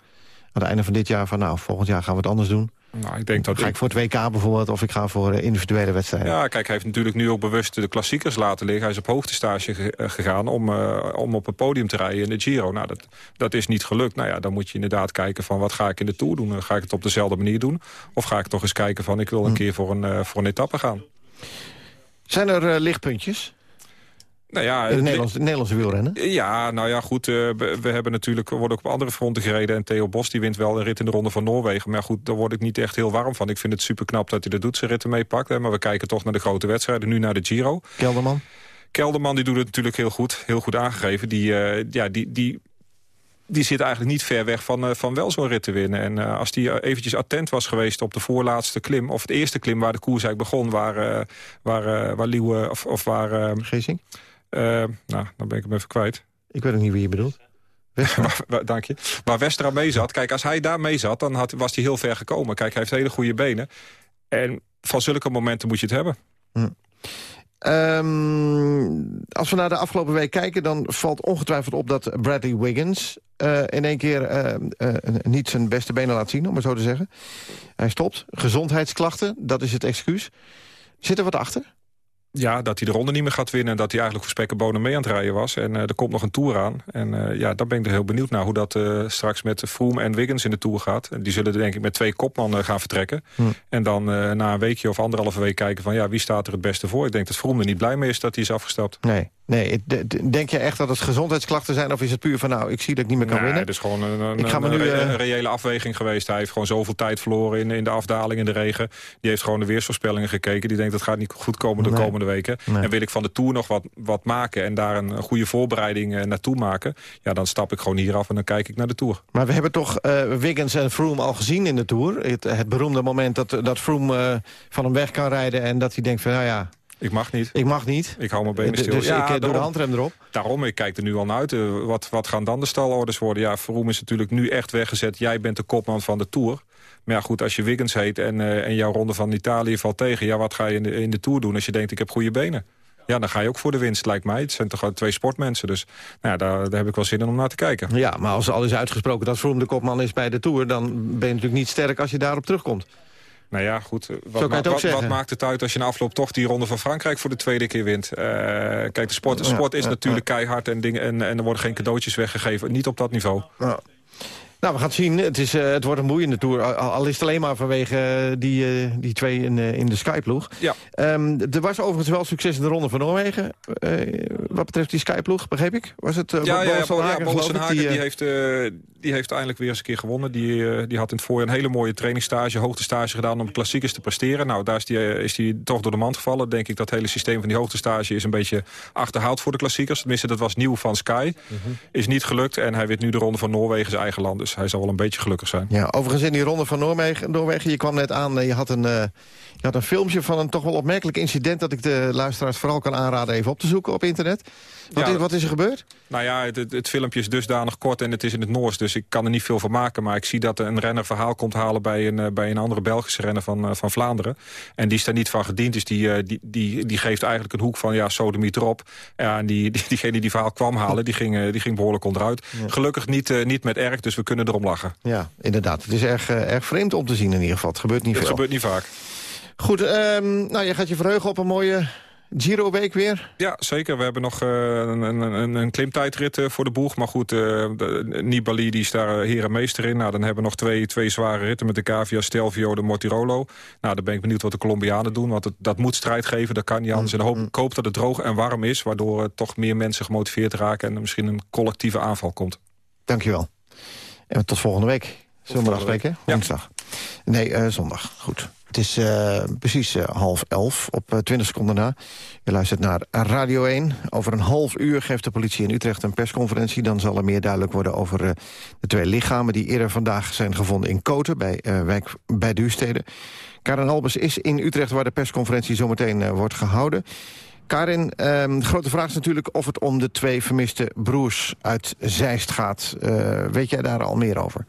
aan het einde van dit jaar van nou, volgend jaar gaan we het anders doen... Nou, ik denk dat ga ik voor het WK bijvoorbeeld of ik ga voor individuele wedstrijden? Ja, kijk, hij heeft natuurlijk nu ook bewust de klassiekers laten liggen. Hij is op hoogtestage ge gegaan om, uh, om op het podium te rijden in de Giro. Nou, dat, dat is niet gelukt. Nou ja, dan moet je inderdaad kijken van wat ga ik in de Tour doen? Ga ik het op dezelfde manier doen? Of ga ik toch eens kijken van ik wil een hm. keer voor een, uh, voor een etappe gaan? Zijn er uh, lichtpuntjes? Nou ja, in het Nederlandse, Nederlandse wielrennen? Ja, nou ja, goed. Uh, we, we, hebben natuurlijk, we worden ook op andere fronten gereden. En Theo Bos die wint wel een rit in de Ronde van Noorwegen. Maar goed, daar word ik niet echt heel warm van. Ik vind het super knap dat hij dat doet, zijn ritten meepakt. Maar we kijken toch naar de grote wedstrijden. Nu naar de Giro. Kelderman? Kelderman die doet het natuurlijk heel goed. Heel goed aangegeven. Die, uh, ja, die, die, die zit eigenlijk niet ver weg van, uh, van wel zo'n rit te winnen. En uh, als die eventjes attent was geweest op de voorlaatste klim... of het eerste klim waar de koers eigenlijk begon... waar, uh, waar, waar Liewe of, of waar... Geesing? Uh, nou, dan ben ik hem even kwijt. Ik weet ook niet wie je bedoelt. waar, dank je. Waar Westra mee zat. Kijk, als hij daar mee zat, dan had, was hij heel ver gekomen. Kijk, hij heeft hele goede benen. En van zulke momenten moet je het hebben. Hm. Um, als we naar de afgelopen week kijken... dan valt ongetwijfeld op dat Bradley Wiggins... Uh, in één keer uh, uh, niet zijn beste benen laat zien, om maar zo te zeggen. Hij stopt. Gezondheidsklachten, dat is het excuus. Zit er wat achter? Ja, dat hij de ronde niet meer gaat winnen... en dat hij eigenlijk voor spek en bonen mee aan het rijden was. En uh, er komt nog een Tour aan. En uh, ja, daar ben ik er heel benieuwd naar... hoe dat uh, straks met Froome en Wiggins in de Tour gaat. En die zullen denk ik met twee kopmannen gaan vertrekken. Hm. En dan na een weekje of anderhalve week kijken van... ja, wie staat er het beste voor? Ik denk dat Froome er niet blij mee is dat hij is afgestapt. Nee, nee. denk je echt dat het gezondheidsklachten zijn... of is het puur van nou, ik zie dat ik niet meer kan nee, winnen? het is gewoon een, een, ik ga een, nu, een, reële afweging geweest. Hij heeft gewoon zoveel tijd verloren in, in de afdaling, in de regen. Die heeft gewoon de weersvoorspellingen gekeken. Die denkt dat gaat niet goed komen de nee. komende weken. Nee. En wil ik van de Tour nog wat, wat maken... en daar een goede voorbereiding uh, naartoe maken... ja, dan stap ik gewoon hier af en dan kijk ik naar de Tour. Maar we hebben toch uh, Wiggins en Froome al gezien in de Tour. Het, het beroemde moment dat, dat Froome uh, van hem weg kan rijden... en dat hij denkt van, nou ja... Ik mag niet. Ik mag niet. Ik hou mijn benen stil. Dus ja, ik doe de handrem erop. Daarom, ik kijk er nu al naar uit. Uh, wat, wat gaan dan de stalorders worden? Ja, Froome is natuurlijk nu echt weggezet. Jij bent de kopman van de Tour. Maar ja, goed, als je Wiggins heet en, uh, en jouw ronde van Italië valt tegen... ja, wat ga je in de, in de Tour doen als je denkt ik heb goede benen? Ja, dan ga je ook voor de winst, lijkt mij. Het zijn toch twee sportmensen, dus nou ja, daar, daar heb ik wel zin in om naar te kijken. Ja, maar als al is uitgesproken dat Froome de kopman is bij de Tour... dan ben je natuurlijk niet sterk als je daarop terugkomt. Nou ja, goed. Wat, ma wat, wat, maakt het uit als je na afloop toch die ronde van Frankrijk voor de tweede keer wint? Uh, kijk, de sport, de sport is natuurlijk keihard en, dingen, en, en er worden geen cadeautjes weggegeven. Niet op dat niveau. Ja. Nou, we gaan het zien. Het, is, uh, het wordt een boeiende tour. Al is het alleen maar vanwege uh, die, uh, die twee in, in de Skyploeg. Ja. Um, er was overigens wel succes in de Ronde van Noorwegen. wat betreft die Skyploeg, begreep ik? Was het ja, ja, ja, Hagen, ja, Hagen, die, die, heeft, die heeft eindelijk weer eens een keer gewonnen. Die, die had in het voorjaar een hele mooie trainingsstage, hoogtestage gedaan om klassiekers te presteren. Nou, daar is die, is die toch door de mand gevallen. Denk ik dat hele systeem van die hoogtestage is een beetje achterhaald voor de klassiekers. Tenminste, dat was nieuw van Sky. Mm -hmm. Is niet gelukt en hij wint nu de Ronde van Noorwegen zijn eigen land. Dus hij zal wel een beetje gelukkig zijn. Ja, overigens in die ronde van Noorwegen, Noorwegen je kwam net aan, je had, een, uh, je had een filmpje van een toch wel opmerkelijk incident... dat ik de luisteraars vooral kan aanraden even op te zoeken op internet. Wat, ja, is, wat is er gebeurd? Nou ja, het, het, het, filmpje is dusdanig kort en het is in het Noors... dus ik kan er niet veel van maken. Maar ik zie dat een renner verhaal komt halen bij een, uh, bij een andere Belgische renner van, uh, van Vlaanderen. En die is daar niet van gediend, dus die, uh, die, die, die geeft eigenlijk een hoek van... ja, sodomiet erop. Ja, en die, die, diegene die verhaal kwam halen, die ging, die ging behoorlijk onderuit. Ja. Gelukkig niet, niet met erg, dus we kunnen erom lachen. Ja, inderdaad. Het is erg, erg vreemd om te zien in ieder geval. Het gebeurt niet het veel. Het gebeurt niet vaak. Goed, um, nou, je gaat je verheugen op een mooie Giro-week weer? Ja, zeker. We hebben nog uh, een, een, een klimtijdrit uh, voor de boeg. Maar goed, uh, Nibali die is daar heer en meester in. Nou, dan hebben we nog twee, twee zware ritten met de Cavia, Stelvio, de Mortirolo. Nou, dan ben ik benieuwd wat de Colombianen doen. Want het, dat moet strijd geven, dat kan niet anders. Mm, en hoop, mm. ik hoop dat het droog en warm is. Waardoor toch meer mensen gemotiveerd raken. En er misschien een collectieve aanval komt. Dankjewel. En tot volgende week. Zullen we afspreken? Ja. Woensdag. Nee, zondag. Goed. Het is eh, precies eh, half elf, op eh, 20 seconden na. Je luistert naar Radio 1. Over een half uur geeft de politie in Utrecht een persconferentie. Dan zal er meer duidelijk worden over eh, de twee lichamen... die eerder vandaag zijn gevonden in Koten, bij, eh, wijk, bij Duurstede. Karin Albers is in Utrecht, waar de persconferentie zometeen eh, wordt gehouden. Karin, ehm, de grote vraag is natuurlijk of het om de twee vermiste broers uit Zeist gaat. Eh, weet jij daar al meer over?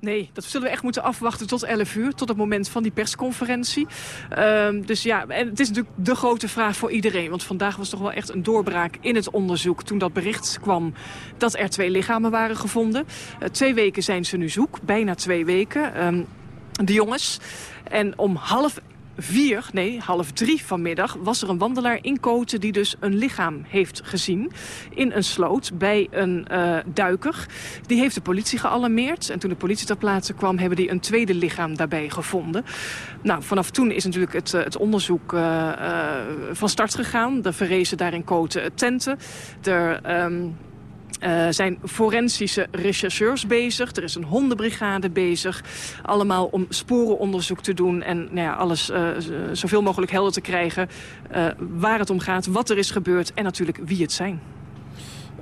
Nee, dat zullen we echt moeten afwachten tot 11 uur, tot het moment van die persconferentie. Ehm, dus ja, en het is natuurlijk de grote vraag voor iedereen. Want vandaag was toch wel echt een doorbraak in het onderzoek... toen dat bericht kwam dat er twee lichamen waren gevonden. Eh, twee weken zijn ze nu zoek, bijna twee weken. Ehm, de jongens. En om half vier, nee, half drie vanmiddag... was er een wandelaar in Koten die dus een lichaam heeft gezien... in een sloot bij een eh, duiker. Die heeft de politie gealarmeerd. En toen de politie ter plaatse kwam... hebben die een tweede lichaam daarbij gevonden. Nou, vanaf toen is natuurlijk het, eh, het onderzoek eh, van start gegaan. Er verrezen daar in Koten tenten. Er... ehm, uh, zijn forensische rechercheurs bezig. Er is een hondenbrigade bezig. Allemaal om sporenonderzoek te doen. En nou ja, alles uh, zoveel mogelijk helder te krijgen. Uh, waar het om gaat, wat er is gebeurd. En natuurlijk wie het zijn.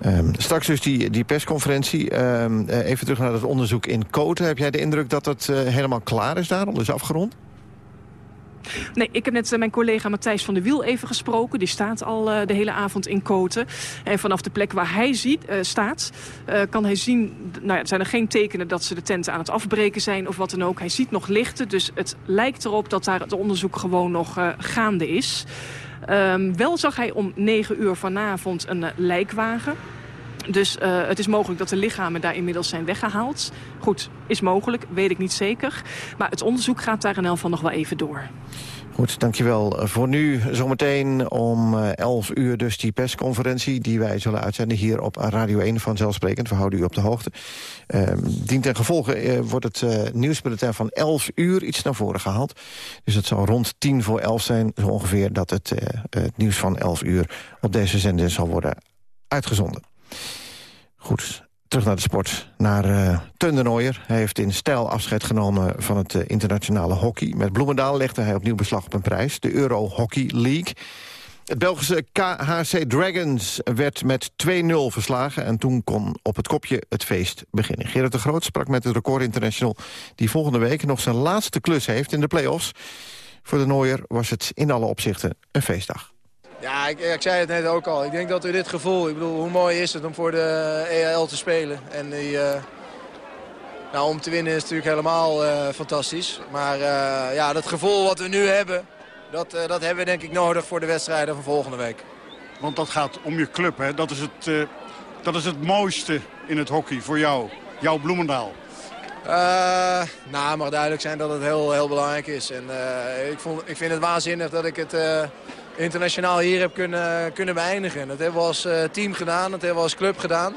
Um, straks dus die, die persconferentie. Um, even terug naar het onderzoek in Koten. Heb jij de indruk dat het helemaal klaar is daar? Al is afgerond? Nee, ik heb net uh, mijn collega Matthijs van der Wiel even gesproken. Die staat al uh, de hele avond in Koten. En vanaf de plek waar hij ziet, uh, staat, kan hij zien... Nou ja, zijn er geen tekenen dat ze de tenten aan het afbreken zijn of wat dan ook. Hij ziet nog lichten, dus het lijkt erop dat daar het onderzoek gewoon nog gaande is. Um, wel zag hij om 9 uur vanavond een lijkwagen... Dus uh, het is mogelijk dat de lichamen daar inmiddels zijn weggehaald. Goed, is mogelijk, weet ik niet zeker. Maar het onderzoek gaat daar in elk geval nog wel even door. Goed, dankjewel voor nu. Zometeen om 11 uur dus die persconferentie... die wij zullen uitzenden hier op Radio 1 vanzelfsprekend. We houden u op de hoogte. Uh, dient ten gevolge uh, wordt het uh, nieuwsbulletin van 11 uur iets naar voren gehaald. Dus het zal rond 10 voor 11 zijn, zo ongeveer... dat het, het nieuws van 11 uur op deze zender zal worden uitgezonden. Goed, terug naar de sport. Naar uh. Hij heeft in stijl afscheid genomen van het uh, internationale hockey. Met Bloemendaal legde hij opnieuw beslag op een prijs. De Euro Hockey League. Het Belgische KHC Dragons werd met 2-0 verslagen... en toen kon op het kopje het feest beginnen. Gerrit de Groot sprak met de Record International... die volgende week nog zijn laatste klus heeft in de play-offs. Voor de Nooier was het in alle opzichten een feestdag. Ja, ik, ik, zei het net ook al. Ik denk dat we dit gevoel... Ik bedoel, hoe mooi is het om voor de EAL te spelen. En die, uh, nou, om te winnen is natuurlijk helemaal uh, fantastisch. Maar uh, ja, dat gevoel wat we nu hebben... Dat, dat hebben we denk ik nodig voor de wedstrijden van volgende week. Want dat gaat om je club, hè? Dat is het, dat is het mooiste in het hockey voor jou. Jouw Bloemendaal. nou, het mag duidelijk zijn dat het heel, heel belangrijk is. En ik, vond, ik vind het waanzinnig dat ik het internationaal hier heb kunnen, kunnen beëindigen. Dat hebben we als uh, team gedaan, dat hebben we als club gedaan.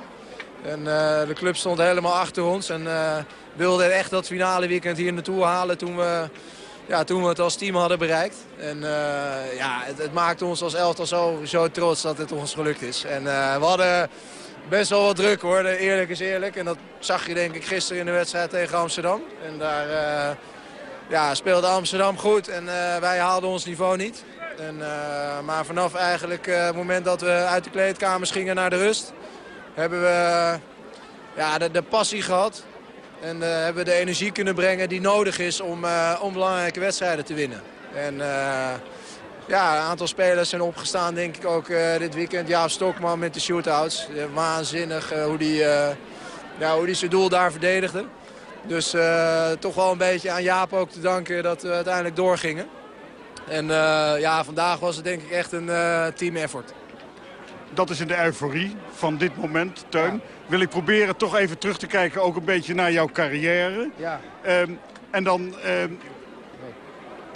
En uh, de club stond helemaal achter ons en uh, wilde echt dat finale weekend hier naartoe halen toen we, ja, toen we het als team hadden bereikt. En ja, het, het maakte ons als elftal zo, zo trots dat het ons gelukt is. En we hadden best wel wat druk hoor, eerlijk is eerlijk. En dat zag je denk ik gisteren in de wedstrijd tegen Amsterdam. En daar ja, speelde Amsterdam goed en wij haalden ons niveau niet. En, uh, maar vanaf eigenlijk uh, het moment dat we uit de kleedkamers gingen naar de rust... hebben we uh, ja, de, passie gehad. En hebben we de energie kunnen brengen die nodig is om, om belangrijke wedstrijden te winnen. En ja, een aantal spelers zijn opgestaan denk ik ook dit weekend. Jaap Stokman met de shootouts. waanzinnig hoe die, ja, hoe die zijn doel daar verdedigde. Dus toch wel een beetje aan Jaap ook te danken dat we uiteindelijk doorgingen. En uh, ja, vandaag was het denk ik echt een uh, team effort. Dat is in de euforie van dit moment, Teun. Ja. Wil ik proberen toch even terug te kijken ook een beetje naar jouw carrière. Ja. Um, en dan um,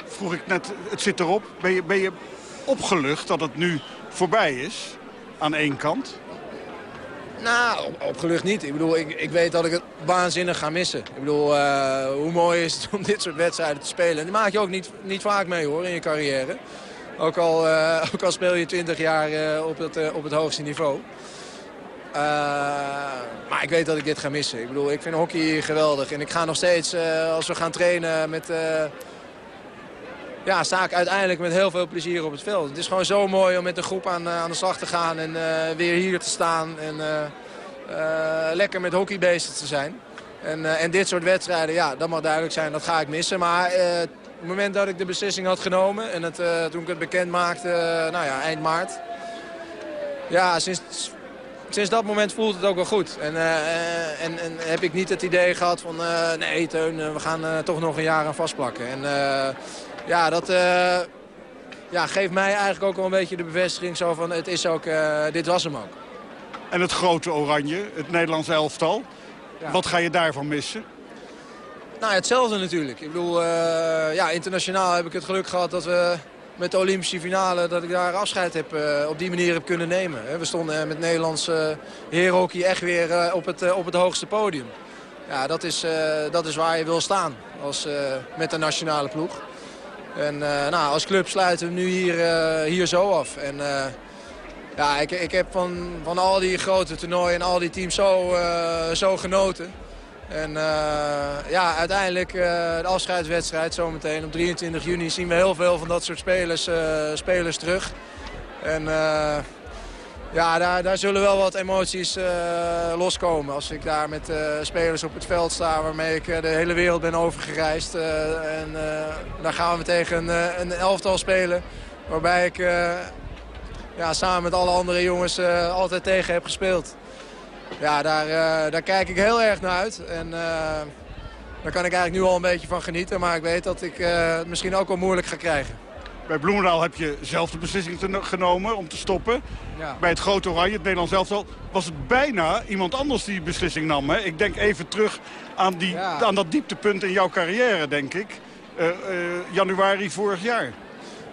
vroeg ik net, het zit erop. Ben je, ben je opgelucht dat het nu voorbij is aan één kant? Nou, opgelucht niet. Ik bedoel, ik, ik weet dat ik het waanzinnig ga missen. Ik bedoel, uh, hoe mooi is het om dit soort wedstrijden te spelen. En die maak je ook niet, niet vaak mee hoor, in je carrière. Ook al, uh, ook al speel je 20 jaar uh, op, het, op het hoogste niveau. Eh, maar ik weet dat ik dit ga missen. Ik bedoel, ik vind hockey geweldig. En ik ga nog steeds, eh, als we gaan trainen met... ja, sta ik uiteindelijk met heel veel plezier op het veld. Het is gewoon zo mooi om met een groep aan, eh, aan de slag te gaan en eh, weer hier te staan. En eh, lekker met hockey bezig te zijn. En, en dit soort wedstrijden, ja, dat mag duidelijk zijn, dat ga ik missen. Maar op het moment dat ik de beslissing had genomen en het, toen ik het bekend maakte, nou ja, eind maart. Ja, sinds, sinds dat moment voelt het ook wel goed. En, en, en heb ik niet het idee gehad van, nee Teun, we gaan toch nog een jaar aan vastplakken. En ja, dat eh, ja, geeft mij eigenlijk ook wel een beetje de bevestiging zo van, het is ook, eh, dit was hem ook. En het grote oranje, het Nederlands elftal. Wat ga je daarvan missen? Nou, hetzelfde natuurlijk. Ik bedoel, eh, ja, internationaal heb ik het geluk gehad dat we met de Olympische finale... dat ik daar afscheid heb, op die manier heb kunnen nemen. We stonden met Nederlands uh, heerhockey echt weer op, het, op het hoogste podium. Ja, dat is, dat is waar je wil staan als, met de nationale ploeg. En eh, nou, als club sluiten we nu hier, eh, hier zo af. En, eh, ja, ik, ik heb van, van al die grote toernooien en al die teams zo, zo genoten. En ja, uiteindelijk de afscheidswedstrijd zometeen op 23 juni zien we heel veel van dat soort spelers, spelers terug. En ja, daar, daar zullen wel wat emoties eh, loskomen. Als ik daar met eh, spelers op het veld sta waarmee ik eh, de hele wereld ben overgereisd. en daar gaan we tegen een, een elftal spelen waarbij ik ja, samen met alle andere jongens altijd tegen heb gespeeld. Ja, daar, daar kijk ik heel erg naar uit. En daar kan ik eigenlijk nu al een beetje van genieten. Maar ik weet dat ik het misschien ook wel moeilijk ga krijgen. Bij Bloemendaal heb je zelf de beslissing te- genomen om te stoppen. Ja. Bij het grote oranje, het Nederlands elftal, was het bijna iemand anders die die beslissing nam. Hè? Ik denk even terug aan, die, aan dat dieptepunt in jouw carrière, denk ik. Eh, eh, januari vorig jaar.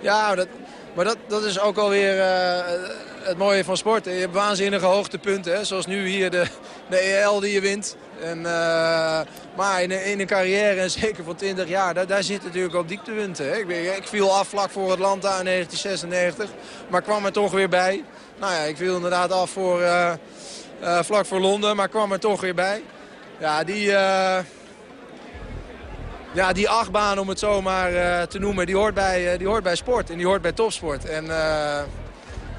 Ja, dat, maar dat, dat is ook alweer eh het mooie van sport. Je hebt waanzinnige hoogtepunten, hè? zoals nu hier de, de EL die je wint. En, eh, maar in, een- carrière, en zeker van 20 jaar, daar, daar zit natuurlijk ook dieptepunten. Hè? Ik, ik viel af vlak voor Atlanta in 1996, maar kwam er toch weer bij. Nou ja, ik viel inderdaad af voor, eh, eh, vlak voor Londen, maar kwam er toch weer bij. Ja, die... ja, die achtbaan, om het zo maar te noemen, die hoort, bij, die hoort bij sport en die hoort bij topsport. En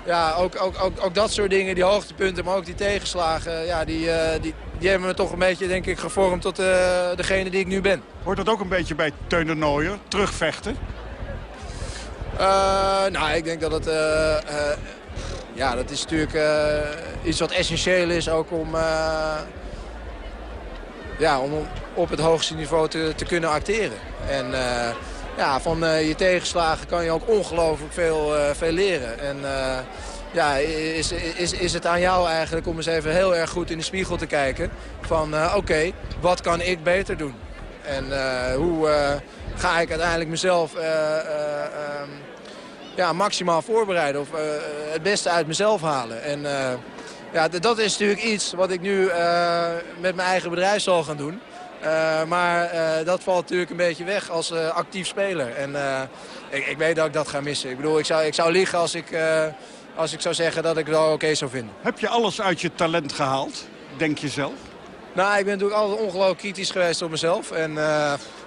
ja, ook, ook, ook, ook dat soort dingen, die hoogtepunten, maar ook die tegenslagen, ja, die, eh, die, die hebben me toch een beetje, denk ik, gevormd tot eh, degene die ik nu ben. Hoort dat ook een beetje bij Teun de terugvechten? Eh, nou, ik denk dat het... ja, dat is natuurlijk iets wat essentieel is ook om... ja, om op het hoogste niveau te, te kunnen acteren. En ja, van eh, je tegenslagen kan je ook ongelooflijk veel, eh, veel leren. En eh, ja, is, is, is het aan jou eigenlijk om eens even heel erg goed in de spiegel te kijken. Van oké, wat kan ik beter doen? En hoe ga ik uiteindelijk mezelf eh, eh, ehm, ja, maximaal voorbereiden of het beste uit mezelf halen. En ja, dat is natuurlijk iets wat ik nu met mijn eigen bedrijf zal gaan doen. Eh, maar eh, dat valt natuurlijk een beetje weg als eh, actief speler. En ik, ik weet dat ik dat ga missen. Ik bedoel, ik zou, ik zou liegen als ik, als ik zou zeggen dat ik het wel oké zou vinden. Heb je alles uit je talent gehaald, denk je zelf? Nou, ik ben natuurlijk altijd ongelooflijk kritisch geweest op mezelf. En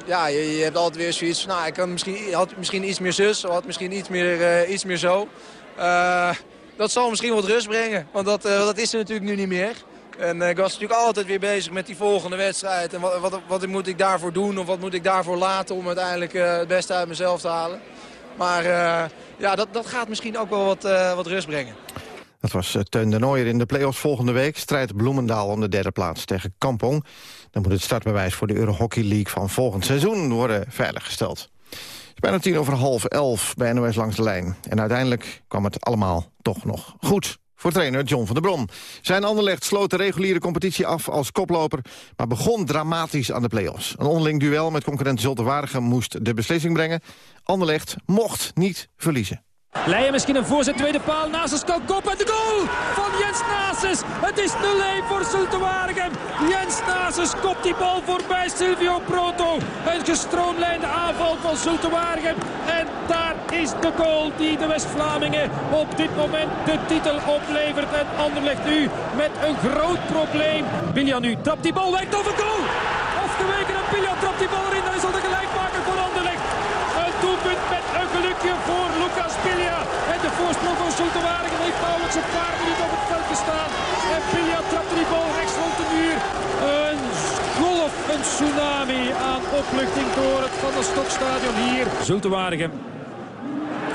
ja, je, je hebt altijd weer zoiets van, nou, ik kan misschien, had misschien iets meer zus, of had misschien iets meer, iets meer zo. Dat zal misschien wat rust brengen, want dat, dat is er natuurlijk nu niet meer. En eh, ik was natuurlijk altijd weer bezig met die volgende wedstrijd. En wat, wat, wat moet ik daarvoor doen of wat moet ik daarvoor laten om uiteindelijk eh, het beste uit mezelf te halen. Maar eh, ja, dat, dat gaat misschien ook wel wat, wat rust brengen. Dat was Teun de Nooijer in de play-offs volgende week. Strijdt Bloemendaal om de derde plaats tegen Kampong. Dan moet het startbewijs voor de Eurohockey League van volgend seizoen worden veiliggesteld. Het is bijna tien over half elf bij NOS Langs de Lijn. En uiteindelijk kwam het allemaal toch nog goed. Voor trainer John van der Brom. Zijn Anderlecht sloot de reguliere competitie af als koploper... maar begon dramatisch aan de play-offs. Een onderling duel met concurrent Zulte Waregem moest de beslissing brengen. Anderlecht mocht niet verliezen. Leijen misschien een voorzet, tweede paal. Nasus kan kop en de goal van Jens Nasus. Het is 0-1 voor Zulte Waregem. Jens Nasus kopt die bal voorbij Silvio Proto. Een gestroomlijnde aanval van Zulte Waregem. En daar is de goal die de West-Vlamingen op dit moment de titel oplevert. En Anderlecht nu met een groot probleem. Biljan nu trapt die bal weg over goal. Afgeweken en Biljan trapt die bal erin. Dan is al de gelijkmaker voor Anderlecht. Een doelpunt met voor Lucas Pilia. En de voorsprong van Waregem heeft nauwelijks een paar minuten op het veld gestaan. En Pilia trapte die bal rechts rond de muur. Een golf, een tsunami aan opluchting door het Van der Stokstadion hier. Zulte Waregem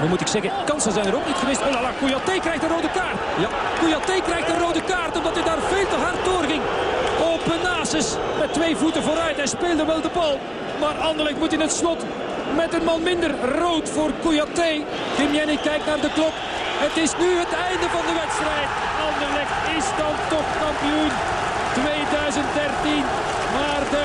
hoe moet ik zeggen, kansen zijn er ook niet geweest. Oh la la, Kouyaté krijgt een rode kaart. Ja, Kouyaté krijgt een rode kaart omdat hij daar veel te hard doorging. Op Nasus met twee voeten vooruit. Hij speelde wel de bal. Maar Anderlecht moet in het slot met een man minder. Rood voor Kouyaté. Kimjeni kijkt naar de klok. Het is nu het einde van de wedstrijd. Anderlecht is dan toch kampioen 2013. Maar de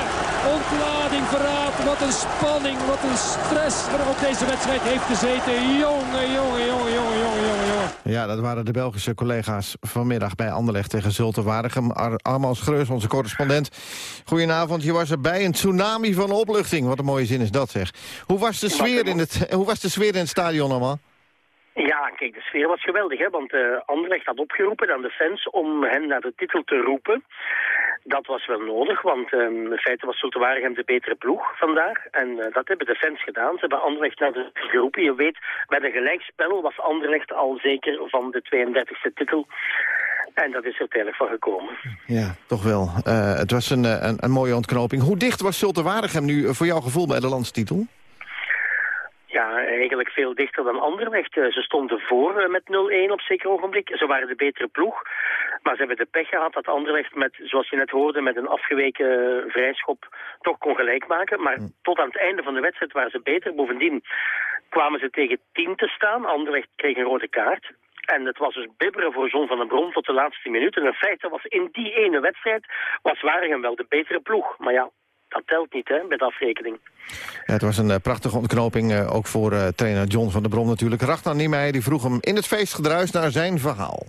ontlading verraadt. Wat een spanning, wat een stress er op deze wedstrijd heeft gezeten. Jongen, jongen, jongen, jongen, jongen, jongen, jongen. Ja, dat waren de Belgische collega's vanmiddag bij Anderlecht tegen Zulte Waregem. Ar Armand Schreus, onze correspondent. Goedenavond, je was erbij. Een tsunami van opluchting. Wat een mooie zin is dat, zeg. Hoe was de sfeer in het, hoe was de sfeer in het stadion allemaal? Ja, kijk, de sfeer was geweldig, hè, want uh, Anderlecht had opgeroepen aan de fans om hen naar de titel te roepen. Dat was wel nodig, want um, in feite was Zulte Waregem de betere ploeg vandaag. En uh, dat hebben de fans gedaan. Ze hebben Anderlecht naar de geroepen. Je weet, met een gelijkspel was Anderlecht al zeker van de 32e titel. En dat is er uiteindelijk van gekomen. Ja, toch wel. Uh, het was een, een, een, mooie ontknoping. Hoe dicht was Zulte Waregem nu voor jouw gevoel bij de landstitel? Ja, eigenlijk veel dichter dan Anderlecht. Ze stonden voor met 0-1 op zeker ogenblik. Ze waren de betere ploeg. Maar ze hebben de pech gehad dat Anderlecht met, zoals je net hoorde, met een afgeweken vrijschop toch kon gelijk maken. Maar tot aan het einde van de wedstrijd waren ze beter. Bovendien kwamen ze tegen 10 te staan. Anderlecht kreeg een rode kaart. En het was dus bibberen voor John van den Brom tot de laatste minuten. En in feite was in die ene wedstrijd was Waregem wel de betere ploeg. Maar ja, dat telt niet hè, de afrekening. Ja, het was een uh, prachtige ontknoping, uh, ook voor uh, trainer John van der Brom natuurlijk. Ragnar Niemeyer die vroeg hem in het feestgedruis naar zijn verhaal.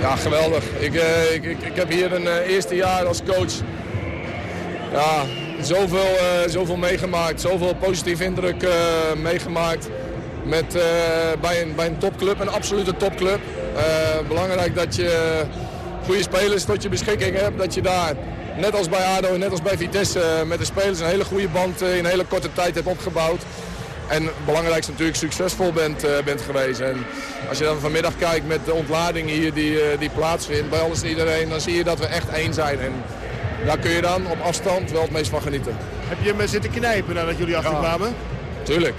Ja, geweldig. Ik, ik, ik, ik heb hier een eerste jaar als coach ja, zoveel, zoveel meegemaakt. Zoveel positieve indruk meegemaakt. Met, bij, een, bij een topclub, een absolute topclub. belangrijk dat je goede spelers tot je beschikking hebt. Dat je daar net als bij ADO en net als bij Vitesse met de spelers een hele goede band in een hele korte tijd hebt opgebouwd. En het belangrijkste natuurlijk succesvol bent, uh, bent geweest. En als je dan vanmiddag kijkt met de ontlading hier die, uh, die plaatsvindt bij alles en iedereen, dan zie je dat we echt één zijn. En daar kun je dan op afstand wel het meest van genieten. Heb je hem zitten knijpen nadat jullie achterkwamen? Ja, tuurlijk.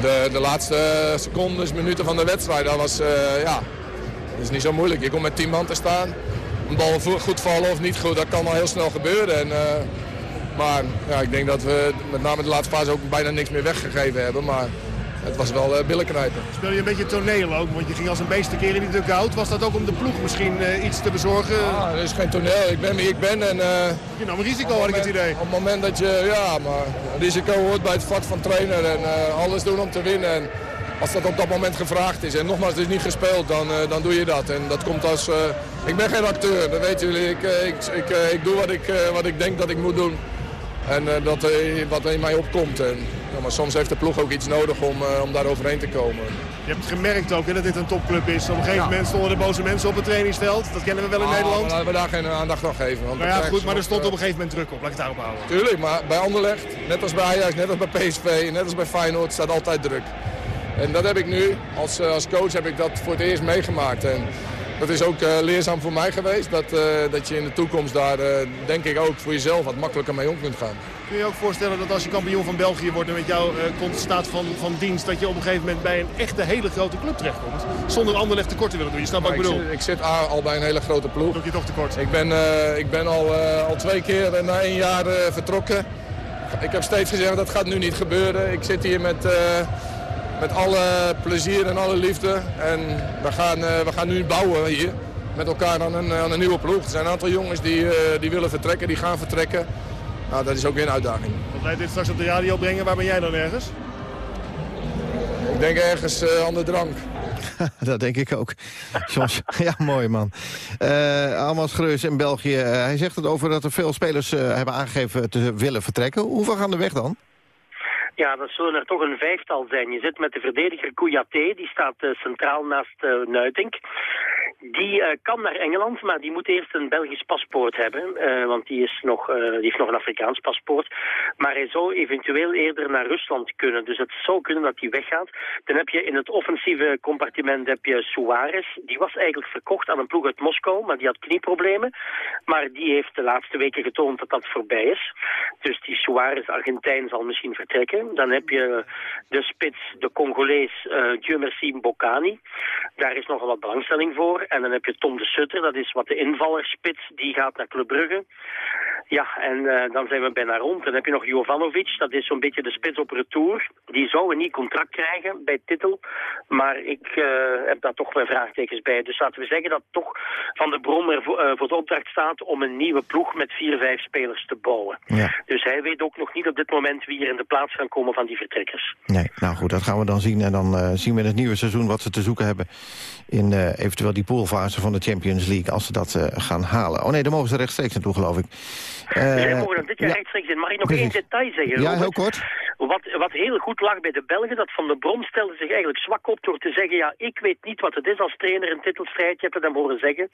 De, de laatste secondes, minuten van de wedstrijd, dat was, uh, ja, dat is niet zo moeilijk. Je komt met 10 man te staan een bal goed vallen of niet goed, dat kan al heel snel gebeuren. En, uh, maar ja, ik denk dat we met name de laatste fase ook bijna niks meer weggegeven hebben. Maar het was wel uh, billenknijpen. Speel je een beetje toneel ook? Want je ging als een beest keer in de dugout. Was dat ook om de ploeg misschien uh, iets te bezorgen? Ah, dat is geen toneel. Ik ben wie ik ben. En, je nam een risico, had ik het idee. Op het moment dat je, ja, maar risico hoort bij het vak van trainer. En alles doen om te winnen. En, als dat op dat moment gevraagd is. En nogmaals, het is niet gespeeld, dan, dan doe je dat. En dat komt als... Ik ben geen acteur, dat weten jullie. Ik, ik, ik, ik doe wat ik, wat ik denk dat ik moet doen. En dat, wat in mij opkomt. En, ja, maar soms heeft de ploeg ook iets nodig om, om daar overheen te komen. Je hebt gemerkt ook hè, dat dit een topclub is. Op een gegeven ja. moment stonden er boze mensen op het trainingsveld. Dat kennen we wel in ah, Nederland. Laten we daar geen aandacht aan geven. Want nou ja, goed, maar er stond op een gegeven moment druk op. Laat ik het daarop houden. Tuurlijk, maar bij Anderlecht, net als bij Ajax, net als bij PSV, net als bij Feyenoord, staat altijd druk. En dat heb ik nu, als, als coach heb ik dat voor het eerst meegemaakt. En dat is ook uh, leerzaam voor mij geweest. Dat, uh, dat je in de toekomst daar, uh, denk ik ook, voor jezelf wat makkelijker mee om kunt gaan. Kun je je ook voorstellen dat als je kampioen van België wordt en met jouw staat van, van dienst... dat je op een gegeven moment bij een echte hele grote club terechtkomt? Zonder Anderlecht tekort te willen doen. Je snapt wat ik bedoel? Ik, ik zit al bij een hele grote ploeg. Doe je toch tekort? Ik ben, ik ben al, al twee keer na één jaar vertrokken. Ik heb steeds gezegd dat gaat nu niet gebeuren. Ik zit hier met met alle plezier en alle liefde. En we gaan, uh, we gaan nu bouwen hier met elkaar aan een, aan een nieuwe ploeg. Er zijn een aantal jongens die, uh, die willen vertrekken, die gaan vertrekken. Nou, dat is ook weer een uitdaging. Als wij dit straks op de radio brengen, waar ben jij dan ergens? Ik denk ergens uh, aan de drank. dat denk ik ook. Soms, ja, mooi man. Uh, Almas Greus in België, eh, hij zegt het over dat er veel spelers eh, hebben aangegeven te willen vertrekken. Hoeveel gaan er weg dan? Ja, dat zullen er toch een vijftal zijn. Je zit met de verdediger Kouyaté, die staat uh, centraal naast uh, Nuitink. Die uh, kan naar Engeland, maar die moet eerst een Belgisch paspoort hebben. want die, is nog, die heeft nog een Afrikaans paspoort. Maar hij zou eventueel eerder naar Rusland kunnen. Dus het zou kunnen dat hij weggaat. Dan heb je in het offensieve compartiment heb je Suarez. Die was eigenlijk verkocht aan een ploeg uit Moskou, maar die had knieproblemen. Maar die heeft de laatste weken getoond dat dat voorbij is. Dus die Suarez, Argentijn, zal misschien vertrekken. Dan heb je de spits, de Congolees uh, Dieu. Daar is nogal wat belangstelling voor. En dan heb je Tom de Sutter, dat is wat de invallerspits, die gaat naar Club Brugge. Ja, en uh, dan zijn we bijna rond. Dan heb je nog Jovanovic, dat is zo'n beetje de spits op retour. Die zou een nieuw contract krijgen bij titel. Maar ik uh, heb daar toch wel vraagtekens bij. Dus laten we zeggen dat toch Van de Brom er voor, voor de opdracht staat om een nieuwe ploeg met vier, vijf spelers te bouwen. Ja. Dus hij weet ook nog niet op dit moment wie er in de plaats gaan komen van die vertrekkers. Nee, nou goed, dat gaan we dan zien. En dan zien we in het nieuwe seizoen wat ze te zoeken hebben... in eventueel die poolfase van de Champions League... als ze dat gaan halen. Oh nee, daar mogen ze rechtstreeks naartoe, geloof ik. Zij mogen dit jaar ja. rechtstreeks in. Mag ik nog één detail zeggen? Ja, heel kort. Wat, wat heel goed lag bij de Belgen, dat Van der Brom stelde zich eigenlijk zwak op door te zeggen... ja, ik weet niet wat het is als trainer een titelstrijd, je hebt het hem horen zeggen.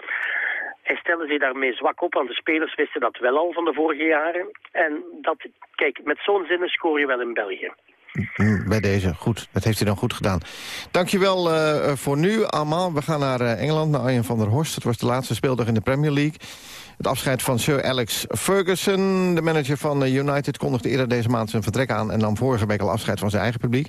Hij stelde zich daarmee zwak op, want de spelers wisten dat wel al van de vorige jaren. En dat, kijk, met zo'n zinnen scoor je wel in België. Bij deze, goed. Dat heeft hij dan goed gedaan. Dankjewel uh, voor nu, allemaal. We gaan naar uh, Engeland, naar Arjen van der Horst. Het was de laatste speeldag in de Premier League. Het afscheid van Sir Alex Ferguson. De manager van United kondigde eerder deze maand zijn vertrek aan... en nam vorige week al afscheid van zijn eigen publiek.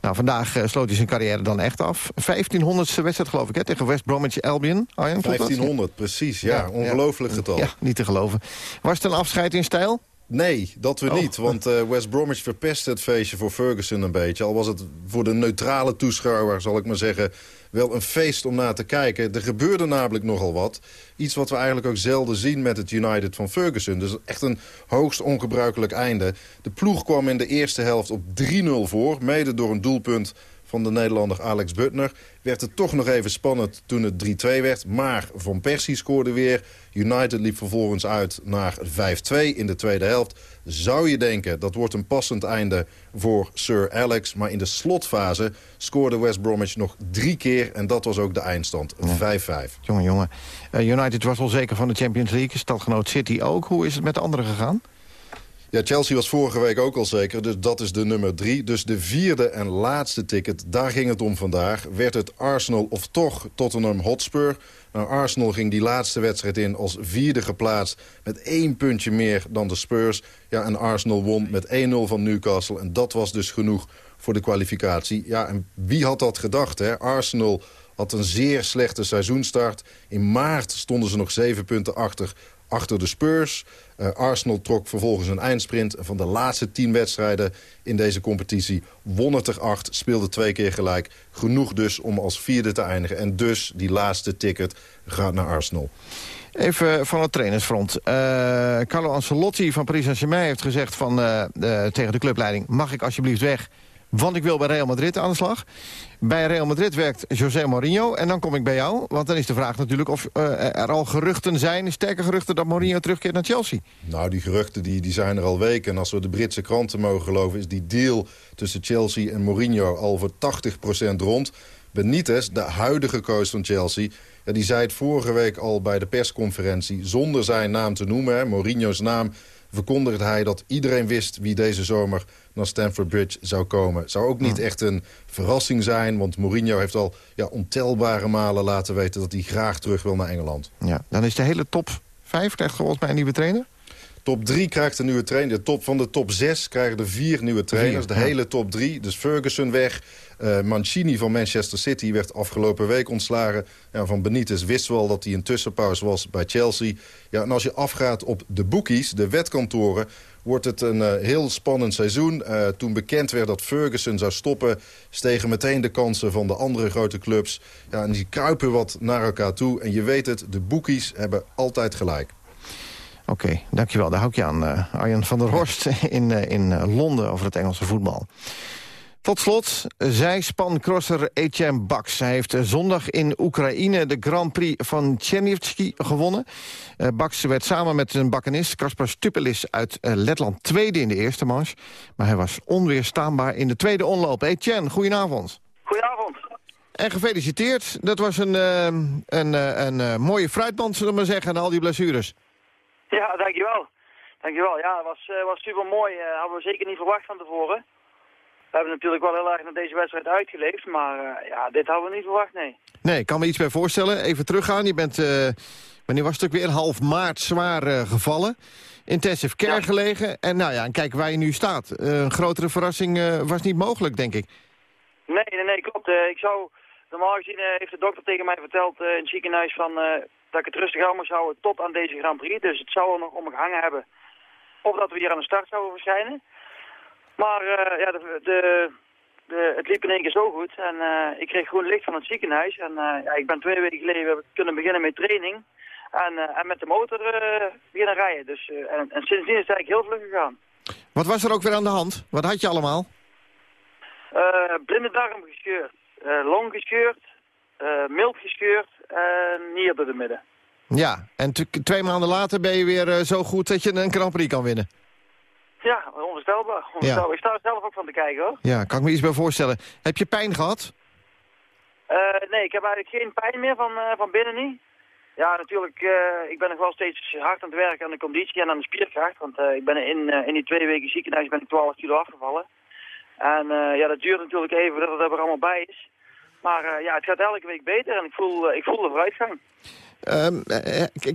Nou, vandaag uh, sloot hij zijn carrière dan echt af. 1500ste wedstrijd, geloof ik, hè, tegen West Bromwich Albion. Arjen, 1500, precies. Ja, ja ongelooflijk ja. getal. Ja, niet te geloven. Was het een afscheid in stijl? Nee, dat we Oh. niet. Want uh, West Bromwich verpestte het feestje voor Ferguson een beetje. Al was het voor de neutrale toeschouwer, zal ik maar zeggen... wel een feest om naar te kijken. Er gebeurde namelijk nogal wat. Iets wat we eigenlijk ook zelden zien met het United van Ferguson. Dus echt een hoogst ongebruikelijk einde. De ploeg kwam in de eerste helft op 3-0 voor. Mede door een doelpunt van de Nederlander Alex Butner. Werd het toch nog even spannend toen het 3-2 werd. Maar Van Persie scoorde weer. United liep vervolgens uit naar 5-2 in de tweede helft. Zou je denken, dat wordt een passend einde voor Sir Alex. Maar in de slotfase scoorde West Bromwich nog drie keer. En dat was ook de eindstand. 5-5. Jongen, jongen. Uh, United was al zeker van de Champions League. Stadgenoot City ook. Hoe is het met de anderen gegaan? Ja, Chelsea was vorige week ook al zeker, dus dat is de nummer drie. Dus de vierde en laatste ticket, daar ging het om vandaag. Werd het Arsenal of toch Tottenham Hotspur? Nou, Arsenal ging die laatste wedstrijd in als vierde geplaatst... met één puntje meer dan de Spurs. Ja, en Arsenal won met 1-0 van Newcastle. En dat was dus genoeg voor de kwalificatie. Ja, en wie had dat gedacht, hè? Arsenal had een zeer slechte seizoenstart. In maart stonden ze nog zeven punten achter achter de Spurs. Uh, Arsenal trok vervolgens een eindsprint. Van de laatste tien wedstrijden in deze competitie won het er acht. Speelde twee keer gelijk. Genoeg dus om als vierde te eindigen. En dus die laatste ticket gaat naar Arsenal. Even van het trainersfront. Uh, Carlo Ancelotti van Paris Saint-Germain heeft gezegd van, uh, tegen de clubleiding... mag ik alsjeblieft weg, want ik wil bij Real Madrid aan de slag. Bij Real Madrid werkt José Mourinho. En dan kom ik bij jou. Want dan is de vraag natuurlijk of uh, er al geruchten zijn... sterke geruchten dat Mourinho terugkeert naar Chelsea. Nou, die geruchten die, die zijn er al weken. En als we de Britse kranten mogen geloven... is die deal tussen Chelsea en Mourinho al voor 80% rond. Benitez, de huidige coach van Chelsea... Ja, die zei het vorige week al bij de persconferentie... zonder zijn naam te noemen, Mourinho's naam verkondigde hij dat iedereen wist wie deze zomer naar Stamford Bridge zou komen. Zou ook niet echt een verrassing zijn, want Mourinho heeft al ja, ontelbare malen laten weten dat hij graag terug wil naar Engeland. Ja, dan is de hele top 5 krijgt volgens mij een nieuwe trainer? Top 3 krijgt een nieuwe trainer. De top van de top 6 krijgen er vier nieuwe trainers. De hele top 3. Dus Ferguson weg. Uh, Mancini van Manchester City werd afgelopen week ontslagen. Ja, van Benitez wist wel dat hij een tussenpauze was bij Chelsea. Ja, en als je afgaat op de bookies, de wetkantoren... wordt het een uh, heel spannend seizoen. Uh, toen bekend werd dat Ferguson zou stoppen... stegen meteen de kansen van de andere grote clubs. Ja, en die kruipen wat naar elkaar toe. En je weet het, de bookies hebben altijd gelijk. Oké, dankjewel. Daar hou ik je aan, uh, Arjen van der Horst in, in Londen over het Engelse voetbal. Tot slot, zijspancrosser Etienne Bax. Hij heeft eh, zondag in Oekraïne de Grand Prix van Chernivtsi gewonnen. Uh, Bax werd samen met zijn bakkenist Kaspar Stupelis uit uh, Letland tweede in de eerste manche. Maar hij was onweerstaanbaar in de tweede omloop. Etienne, goedenavond. Goedenavond. En gefeliciteerd. Dat was een, een, een, een mooie fruitband, zullen we maar zeggen, na al die blessures. Ja, dankjewel. Dankjewel. Ja, het was, was super mooi. hadden we zeker niet verwacht van tevoren. We hebben natuurlijk wel heel erg naar deze wedstrijd uitgeleefd, maar uh, ja, dit hadden we niet verwacht, nee. Nee, ik kan me iets bij voorstellen. Even teruggaan, je bent, uh, wanneer was het ook weer, half maart zwaar uh, gevallen. Intensive care ja. gelegen. En nou ja, en kijk waar je nu staat. een grotere verrassing was niet mogelijk, denk ik. Nee, nee, nee, klopt. ik zou, normaal gezien heeft de dokter tegen mij verteld in het ziekenhuis van, dat ik het rustig aan moest houden tot aan deze Grand Prix. Dus het zou er nog om me gehangen hebben. Of dat we hier aan de start zouden verschijnen. Maar uh, ja, de, de, de, het liep in één keer zo goed. En uh, ik kreeg groen licht van het ziekenhuis. En uh, ja, ik ben twee weken geleden kunnen beginnen met training. En, en met de motor beginnen rijden. Dus, en, en sindsdien is het eigenlijk heel vlug gegaan. Wat was er ook weer aan de hand? Wat had je allemaal? blinde darm gescheurd, long gescheurd, mild gescheurd en nier door de midden. Ja, en twee maanden later ben je weer zo goed dat je een Grand Prix kan winnen. Ja, onvoorstelbaar. onvoorstelbaar. Ja. Ik sta er zelf ook van te kijken hoor. Ja, kan ik me iets bij voorstellen. Heb je pijn gehad? Uh, nee, ik heb eigenlijk geen pijn meer van, uh, van binnen niet. Ja, natuurlijk, uh, ik ben nog wel steeds hard aan het werken aan de conditie en aan de spierkracht. Want ik ben in, in die twee weken ziekenhuis ben ik 12 kilo afgevallen. En ja, dat duurt natuurlijk even dat het er allemaal bij is. Maar ja, het gaat elke week beter en ik voel, ik voel de vooruitgang. Um,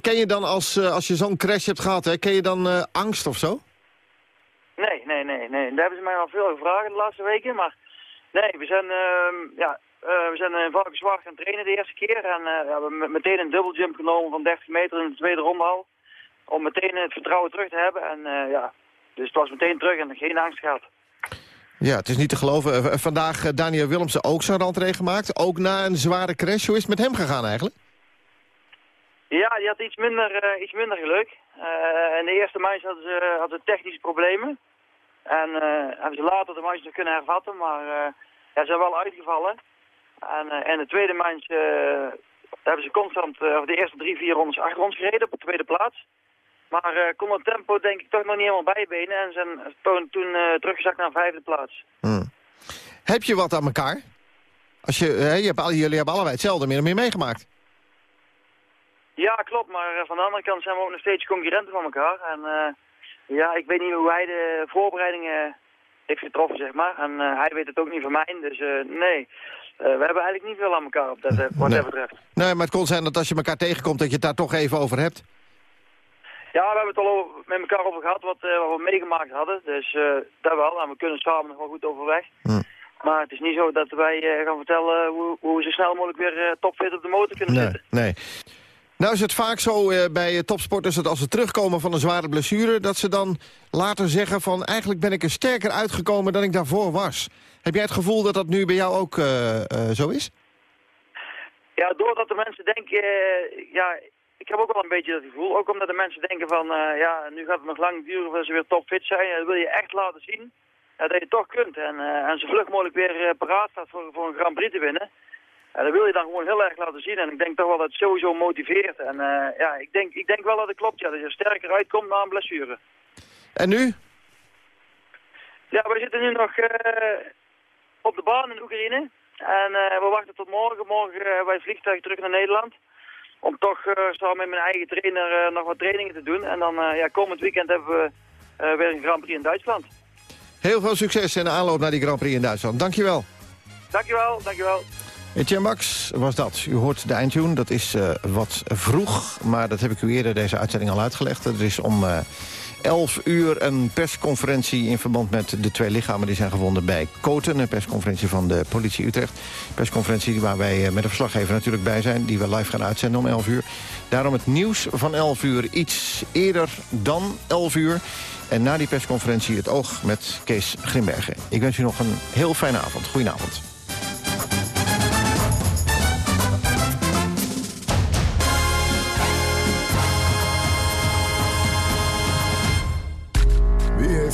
ken je dan, als, als je zo'n crash hebt gehad, hè, ken je dan angst of zo? Nee, nee. Daar hebben ze mij al veel gevraagd de laatste weken. Maar nee, we zijn, uh, ja, uh, we zijn in Valkenswaard gaan trainen de eerste keer. En uh, we hebben meteen een dubbeljump genomen van 30 meter in de tweede ronde al. Om meteen het vertrouwen terug te hebben. En ja, dus het was meteen terug en geen angst gehad. Ja, het is niet te geloven. Vandaag Daniel Willemsen ook zijn rentree gemaakt. Ook na een zware crash. Hoe is het met hem gegaan eigenlijk? Ja, die had iets minder, iets minder geluk. Uh, in de eerste match hadden ze, hadden ze technische problemen. En uh, hebben ze later de match nog kunnen hervatten, maar uh, ja, ze zijn wel uitgevallen. En uh, in de tweede match hebben ze constant, of de eerste drie, vier rondes achter ons gereden op de tweede plaats. Maar kon het tempo denk ik toch nog niet helemaal bijbenen en zijn toen, toen teruggezakt naar vijfde plaats. Hmm. Heb je wat aan elkaar? Als je, je hebt, jullie hebben allebei hetzelfde meer en meer meegemaakt. Ja, klopt. Maar van de andere kant zijn we ook nog steeds concurrenten van elkaar. En ja, ik weet niet hoe hij de voorbereidingen heeft getroffen, zeg maar. En uh, hij weet het ook niet van mij, dus uh, nee. Uh, we hebben eigenlijk niet veel aan elkaar op dat, wat nee. dat betreft. Nee, maar het kon zijn dat als je elkaar tegenkomt, dat je het daar toch even over hebt. Ja, we hebben het al over, met elkaar over gehad, wat, wat we meegemaakt hadden. Dus dat wel, en we kunnen samen nog wel goed overweg. Hm. Maar het is niet zo dat wij gaan vertellen hoe, hoe we zo snel mogelijk weer topfit op de motor kunnen nee, zitten. Nee, nou is het vaak zo uh, bij topsporters dat als ze terugkomen van een zware blessure... dat ze dan later zeggen van eigenlijk ben ik er sterker uitgekomen dan ik daarvoor was. Heb jij het gevoel dat dat nu bij jou ook uh, uh, zo is? Ja, doordat de mensen denken... ja, ik heb ook wel een beetje dat gevoel. Ook omdat de mensen denken van... ja, nu gaat het nog lang duren voordat ze weer topfit zijn. Wil je echt laten zien dat je het toch kunt. En, en zo vlug mogelijk weer paraat staat voor, voor een Grand Prix te winnen. Ja, dat wil je dan gewoon heel erg laten zien. En ik denk toch wel dat het sowieso motiveert. En uh, ja, ik denk, ik denk wel dat het klopt, ja, dat je er sterker uitkomt na een blessure. En nu? Ja, we zitten nu nog uh, op de baan in Oekraïne. En uh, we wachten tot morgen. Morgen bij het vliegtuig terug naar Nederland. Om toch samen met mijn eigen trainer nog wat trainingen te doen. En dan ja, komend weekend hebben we weer een Grand Prix in Duitsland. Heel veel succes in de aanloop naar die Grand Prix in Duitsland. Dankjewel. Dankjewel, dankjewel. Etienne Max was dat. U hoort de eindtune, dat is uh, wat vroeg. Maar dat heb ik u eerder deze uitzending al uitgelegd. Er is om uh, 11 uur een persconferentie in verband met de twee lichamen... die zijn gevonden bij Koten, een persconferentie van de politie Utrecht. Persconferentie waar wij uh, met een verslaggever natuurlijk bij zijn... die we live gaan uitzenden om 11 uur. Daarom het nieuws van 11 uur iets eerder dan 11 uur. En na die persconferentie het oog met Kees Grimbergen. Ik wens u nog een heel fijne avond. Goedenavond.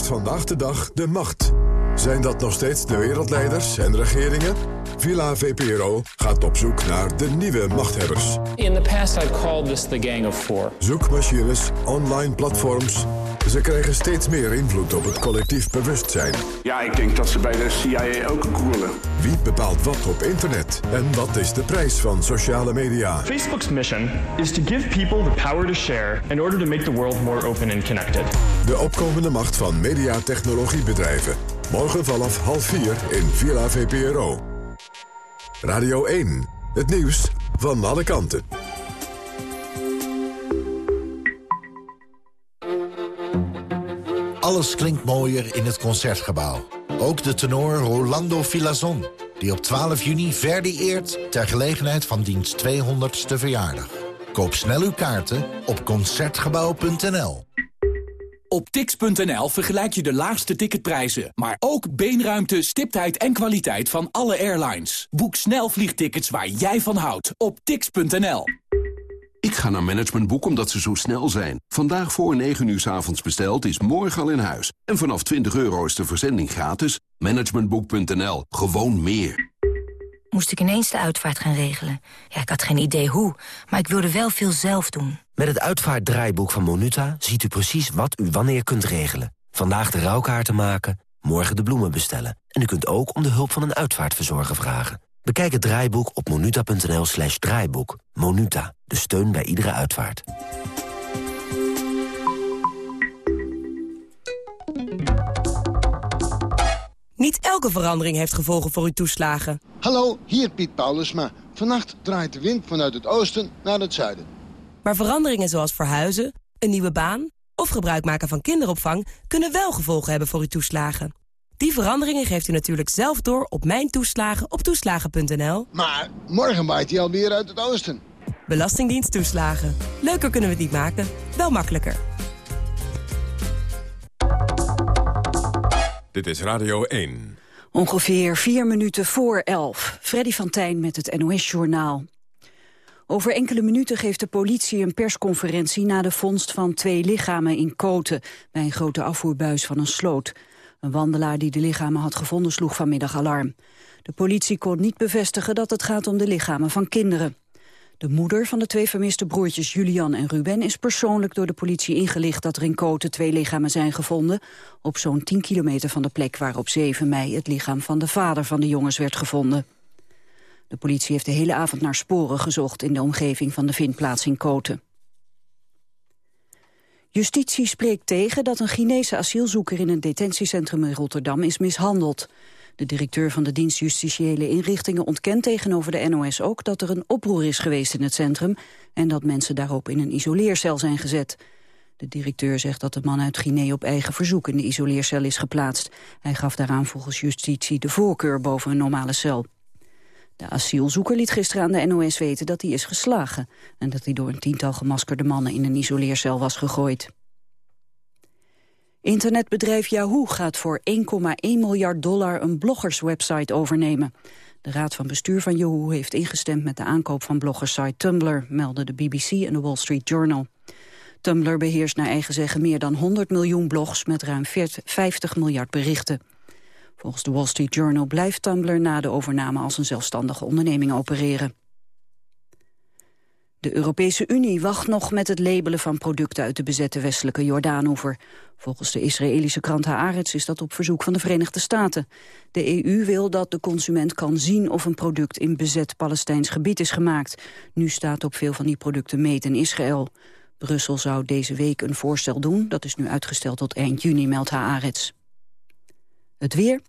Heeft vandaag de dag de macht. Zijn dat nog steeds de wereldleiders en regeringen? Villa VPRO gaat op zoek naar de nieuwe machthebbers. In the past I've called this the Gang of Four. Zoekmachines, online platforms. Ze krijgen steeds meer invloed op het collectief bewustzijn. Ja, ik denk dat ze bij de CIA ook koelen. Wie bepaalt wat op internet? En wat is de prijs van sociale media? Facebook's mission is to give people the power to share in order to make the world more open and connected. De opkomende macht van mediatechnologiebedrijven. Morgen vanaf half vier in Villa VPRO. Radio 1. Het nieuws van alle kanten. Alles klinkt mooier in het Concertgebouw. Ook de tenor Rolando Filazon, die op 12 juni Verdi eert... ter gelegenheid van diens 200ste verjaardag. Koop snel uw kaarten op Concertgebouw.nl. Op tix.nl vergelijk je de laagste ticketprijzen, maar ook beenruimte, stiptheid en kwaliteit van alle airlines. Boek snel vliegtickets waar jij van houdt op tix.nl. Ik ga naar Managementboek omdat ze zo snel zijn. Vandaag voor 9 uur s avonds besteld is morgen al in huis. En vanaf 20 euro is de verzending gratis. Managementboek.nl. Gewoon meer. Moest ik ineens de uitvaart gaan regelen. Ja, ik had geen idee hoe, maar ik wilde wel veel zelf doen. Met het uitvaartdraaiboek van Monuta ziet u precies wat u wanneer kunt regelen. Vandaag de rouwkaarten maken, morgen de bloemen bestellen. En u kunt ook om de hulp van een uitvaartverzorger vragen. Bekijk het draaiboek op monuta.nl slash draaiboek. Monuta, de steun bij iedere uitvaart. Niet elke verandering heeft gevolgen voor uw toeslagen. Hallo, hier Piet Paulusma. Vannacht draait de wind vanuit het oosten naar het zuiden. Maar veranderingen zoals verhuizen, een nieuwe baan... of gebruik maken van kinderopvang... kunnen wel gevolgen hebben voor uw toeslagen. Die veranderingen geeft u natuurlijk zelf door op Mijn Toeslagen op toeslagen.nl. Maar morgen waait hij alweer uit het oosten. Belastingdienst toeslagen. Leuker kunnen we het niet maken, wel makkelijker. Dit is Radio 1. Ongeveer vier minuten voor elf. Freddy van Tijn met het NOS-journaal. Over enkele minuten geeft de politie een persconferentie... na de vondst van twee lichamen in Koten... bij een grote afvoerbuis van een sloot. Een wandelaar die de lichamen had gevonden sloeg vanmiddag alarm. De politie kon niet bevestigen dat het gaat om de lichamen van kinderen. De moeder van de twee vermiste broertjes Julian en Ruben is persoonlijk door de politie ingelicht dat er in Koten twee lichamen zijn gevonden, op zo'n 10 kilometer van de plek waar op 7 mei het lichaam van de vader van de jongens werd gevonden. De politie heeft de hele avond naar sporen gezocht in de omgeving van de vindplaats in Koten. Justitie spreekt tegen dat een Chinese asielzoeker in een detentiecentrum in Rotterdam is mishandeld. De directeur van de dienst Justitiële Inrichtingen ontkent tegenover de NOS ook dat er een oproer is geweest in het centrum en dat mensen daarop in een isoleercel zijn gezet. De directeur zegt dat de man uit Guinea op eigen verzoek in de isoleercel is geplaatst. Hij gaf daaraan volgens justitie de voorkeur boven een normale cel. De asielzoeker liet gisteren aan de NOS weten dat hij is geslagen... en dat hij door een tiental gemaskerde mannen in een isoleercel was gegooid. Internetbedrijf Yahoo gaat voor 1,1 miljard dollar een bloggerswebsite overnemen. De raad van bestuur van Yahoo heeft ingestemd met de aankoop van bloggersite Tumblr, melden de BBC en de Wall Street Journal. Tumblr beheerst naar eigen zeggen meer dan 100 miljoen blogs met ruim 50 miljard berichten. Volgens de Wall Street Journal blijft Tumblr na de overname als een zelfstandige onderneming opereren. De Europese Unie wacht nog met het labelen van producten uit de bezette westelijke Jordaanoever. Volgens de Israëlische krant Haaretz is dat op verzoek van de Verenigde Staten. De EU wil dat de consument kan zien of een product in bezet Palestijns gebied is gemaakt. Nu staat op veel van die producten meet in Israël. Brussel zou deze week een voorstel doen, dat is nu uitgesteld tot eind juni, meldt Haaretz. Het weer.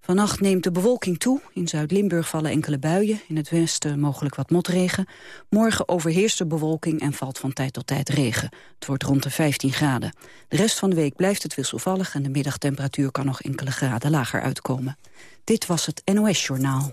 Vannacht neemt de bewolking toe. In Zuid-Limburg vallen enkele buien. In het westen mogelijk wat motregen. Morgen overheerst de bewolking en valt van tijd tot tijd regen. Het wordt rond de 15 graden. De rest van de week blijft het wisselvallig... en de middagtemperatuur kan nog enkele graden lager uitkomen. Dit was het NOS Journaal.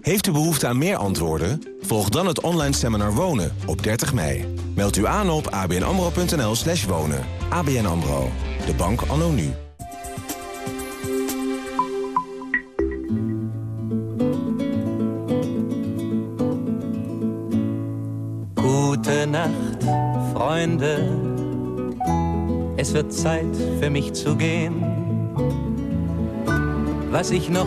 Heeft u behoefte aan meer antwoorden? Volg dan het online seminar Wonen op 30 mei. Meld u aan op abnamro.nl slash wonen. ABN AMRO, de bank anno nu. Nacht, Freunde. Es wird Zeit für mich zu gehen. Was ich noch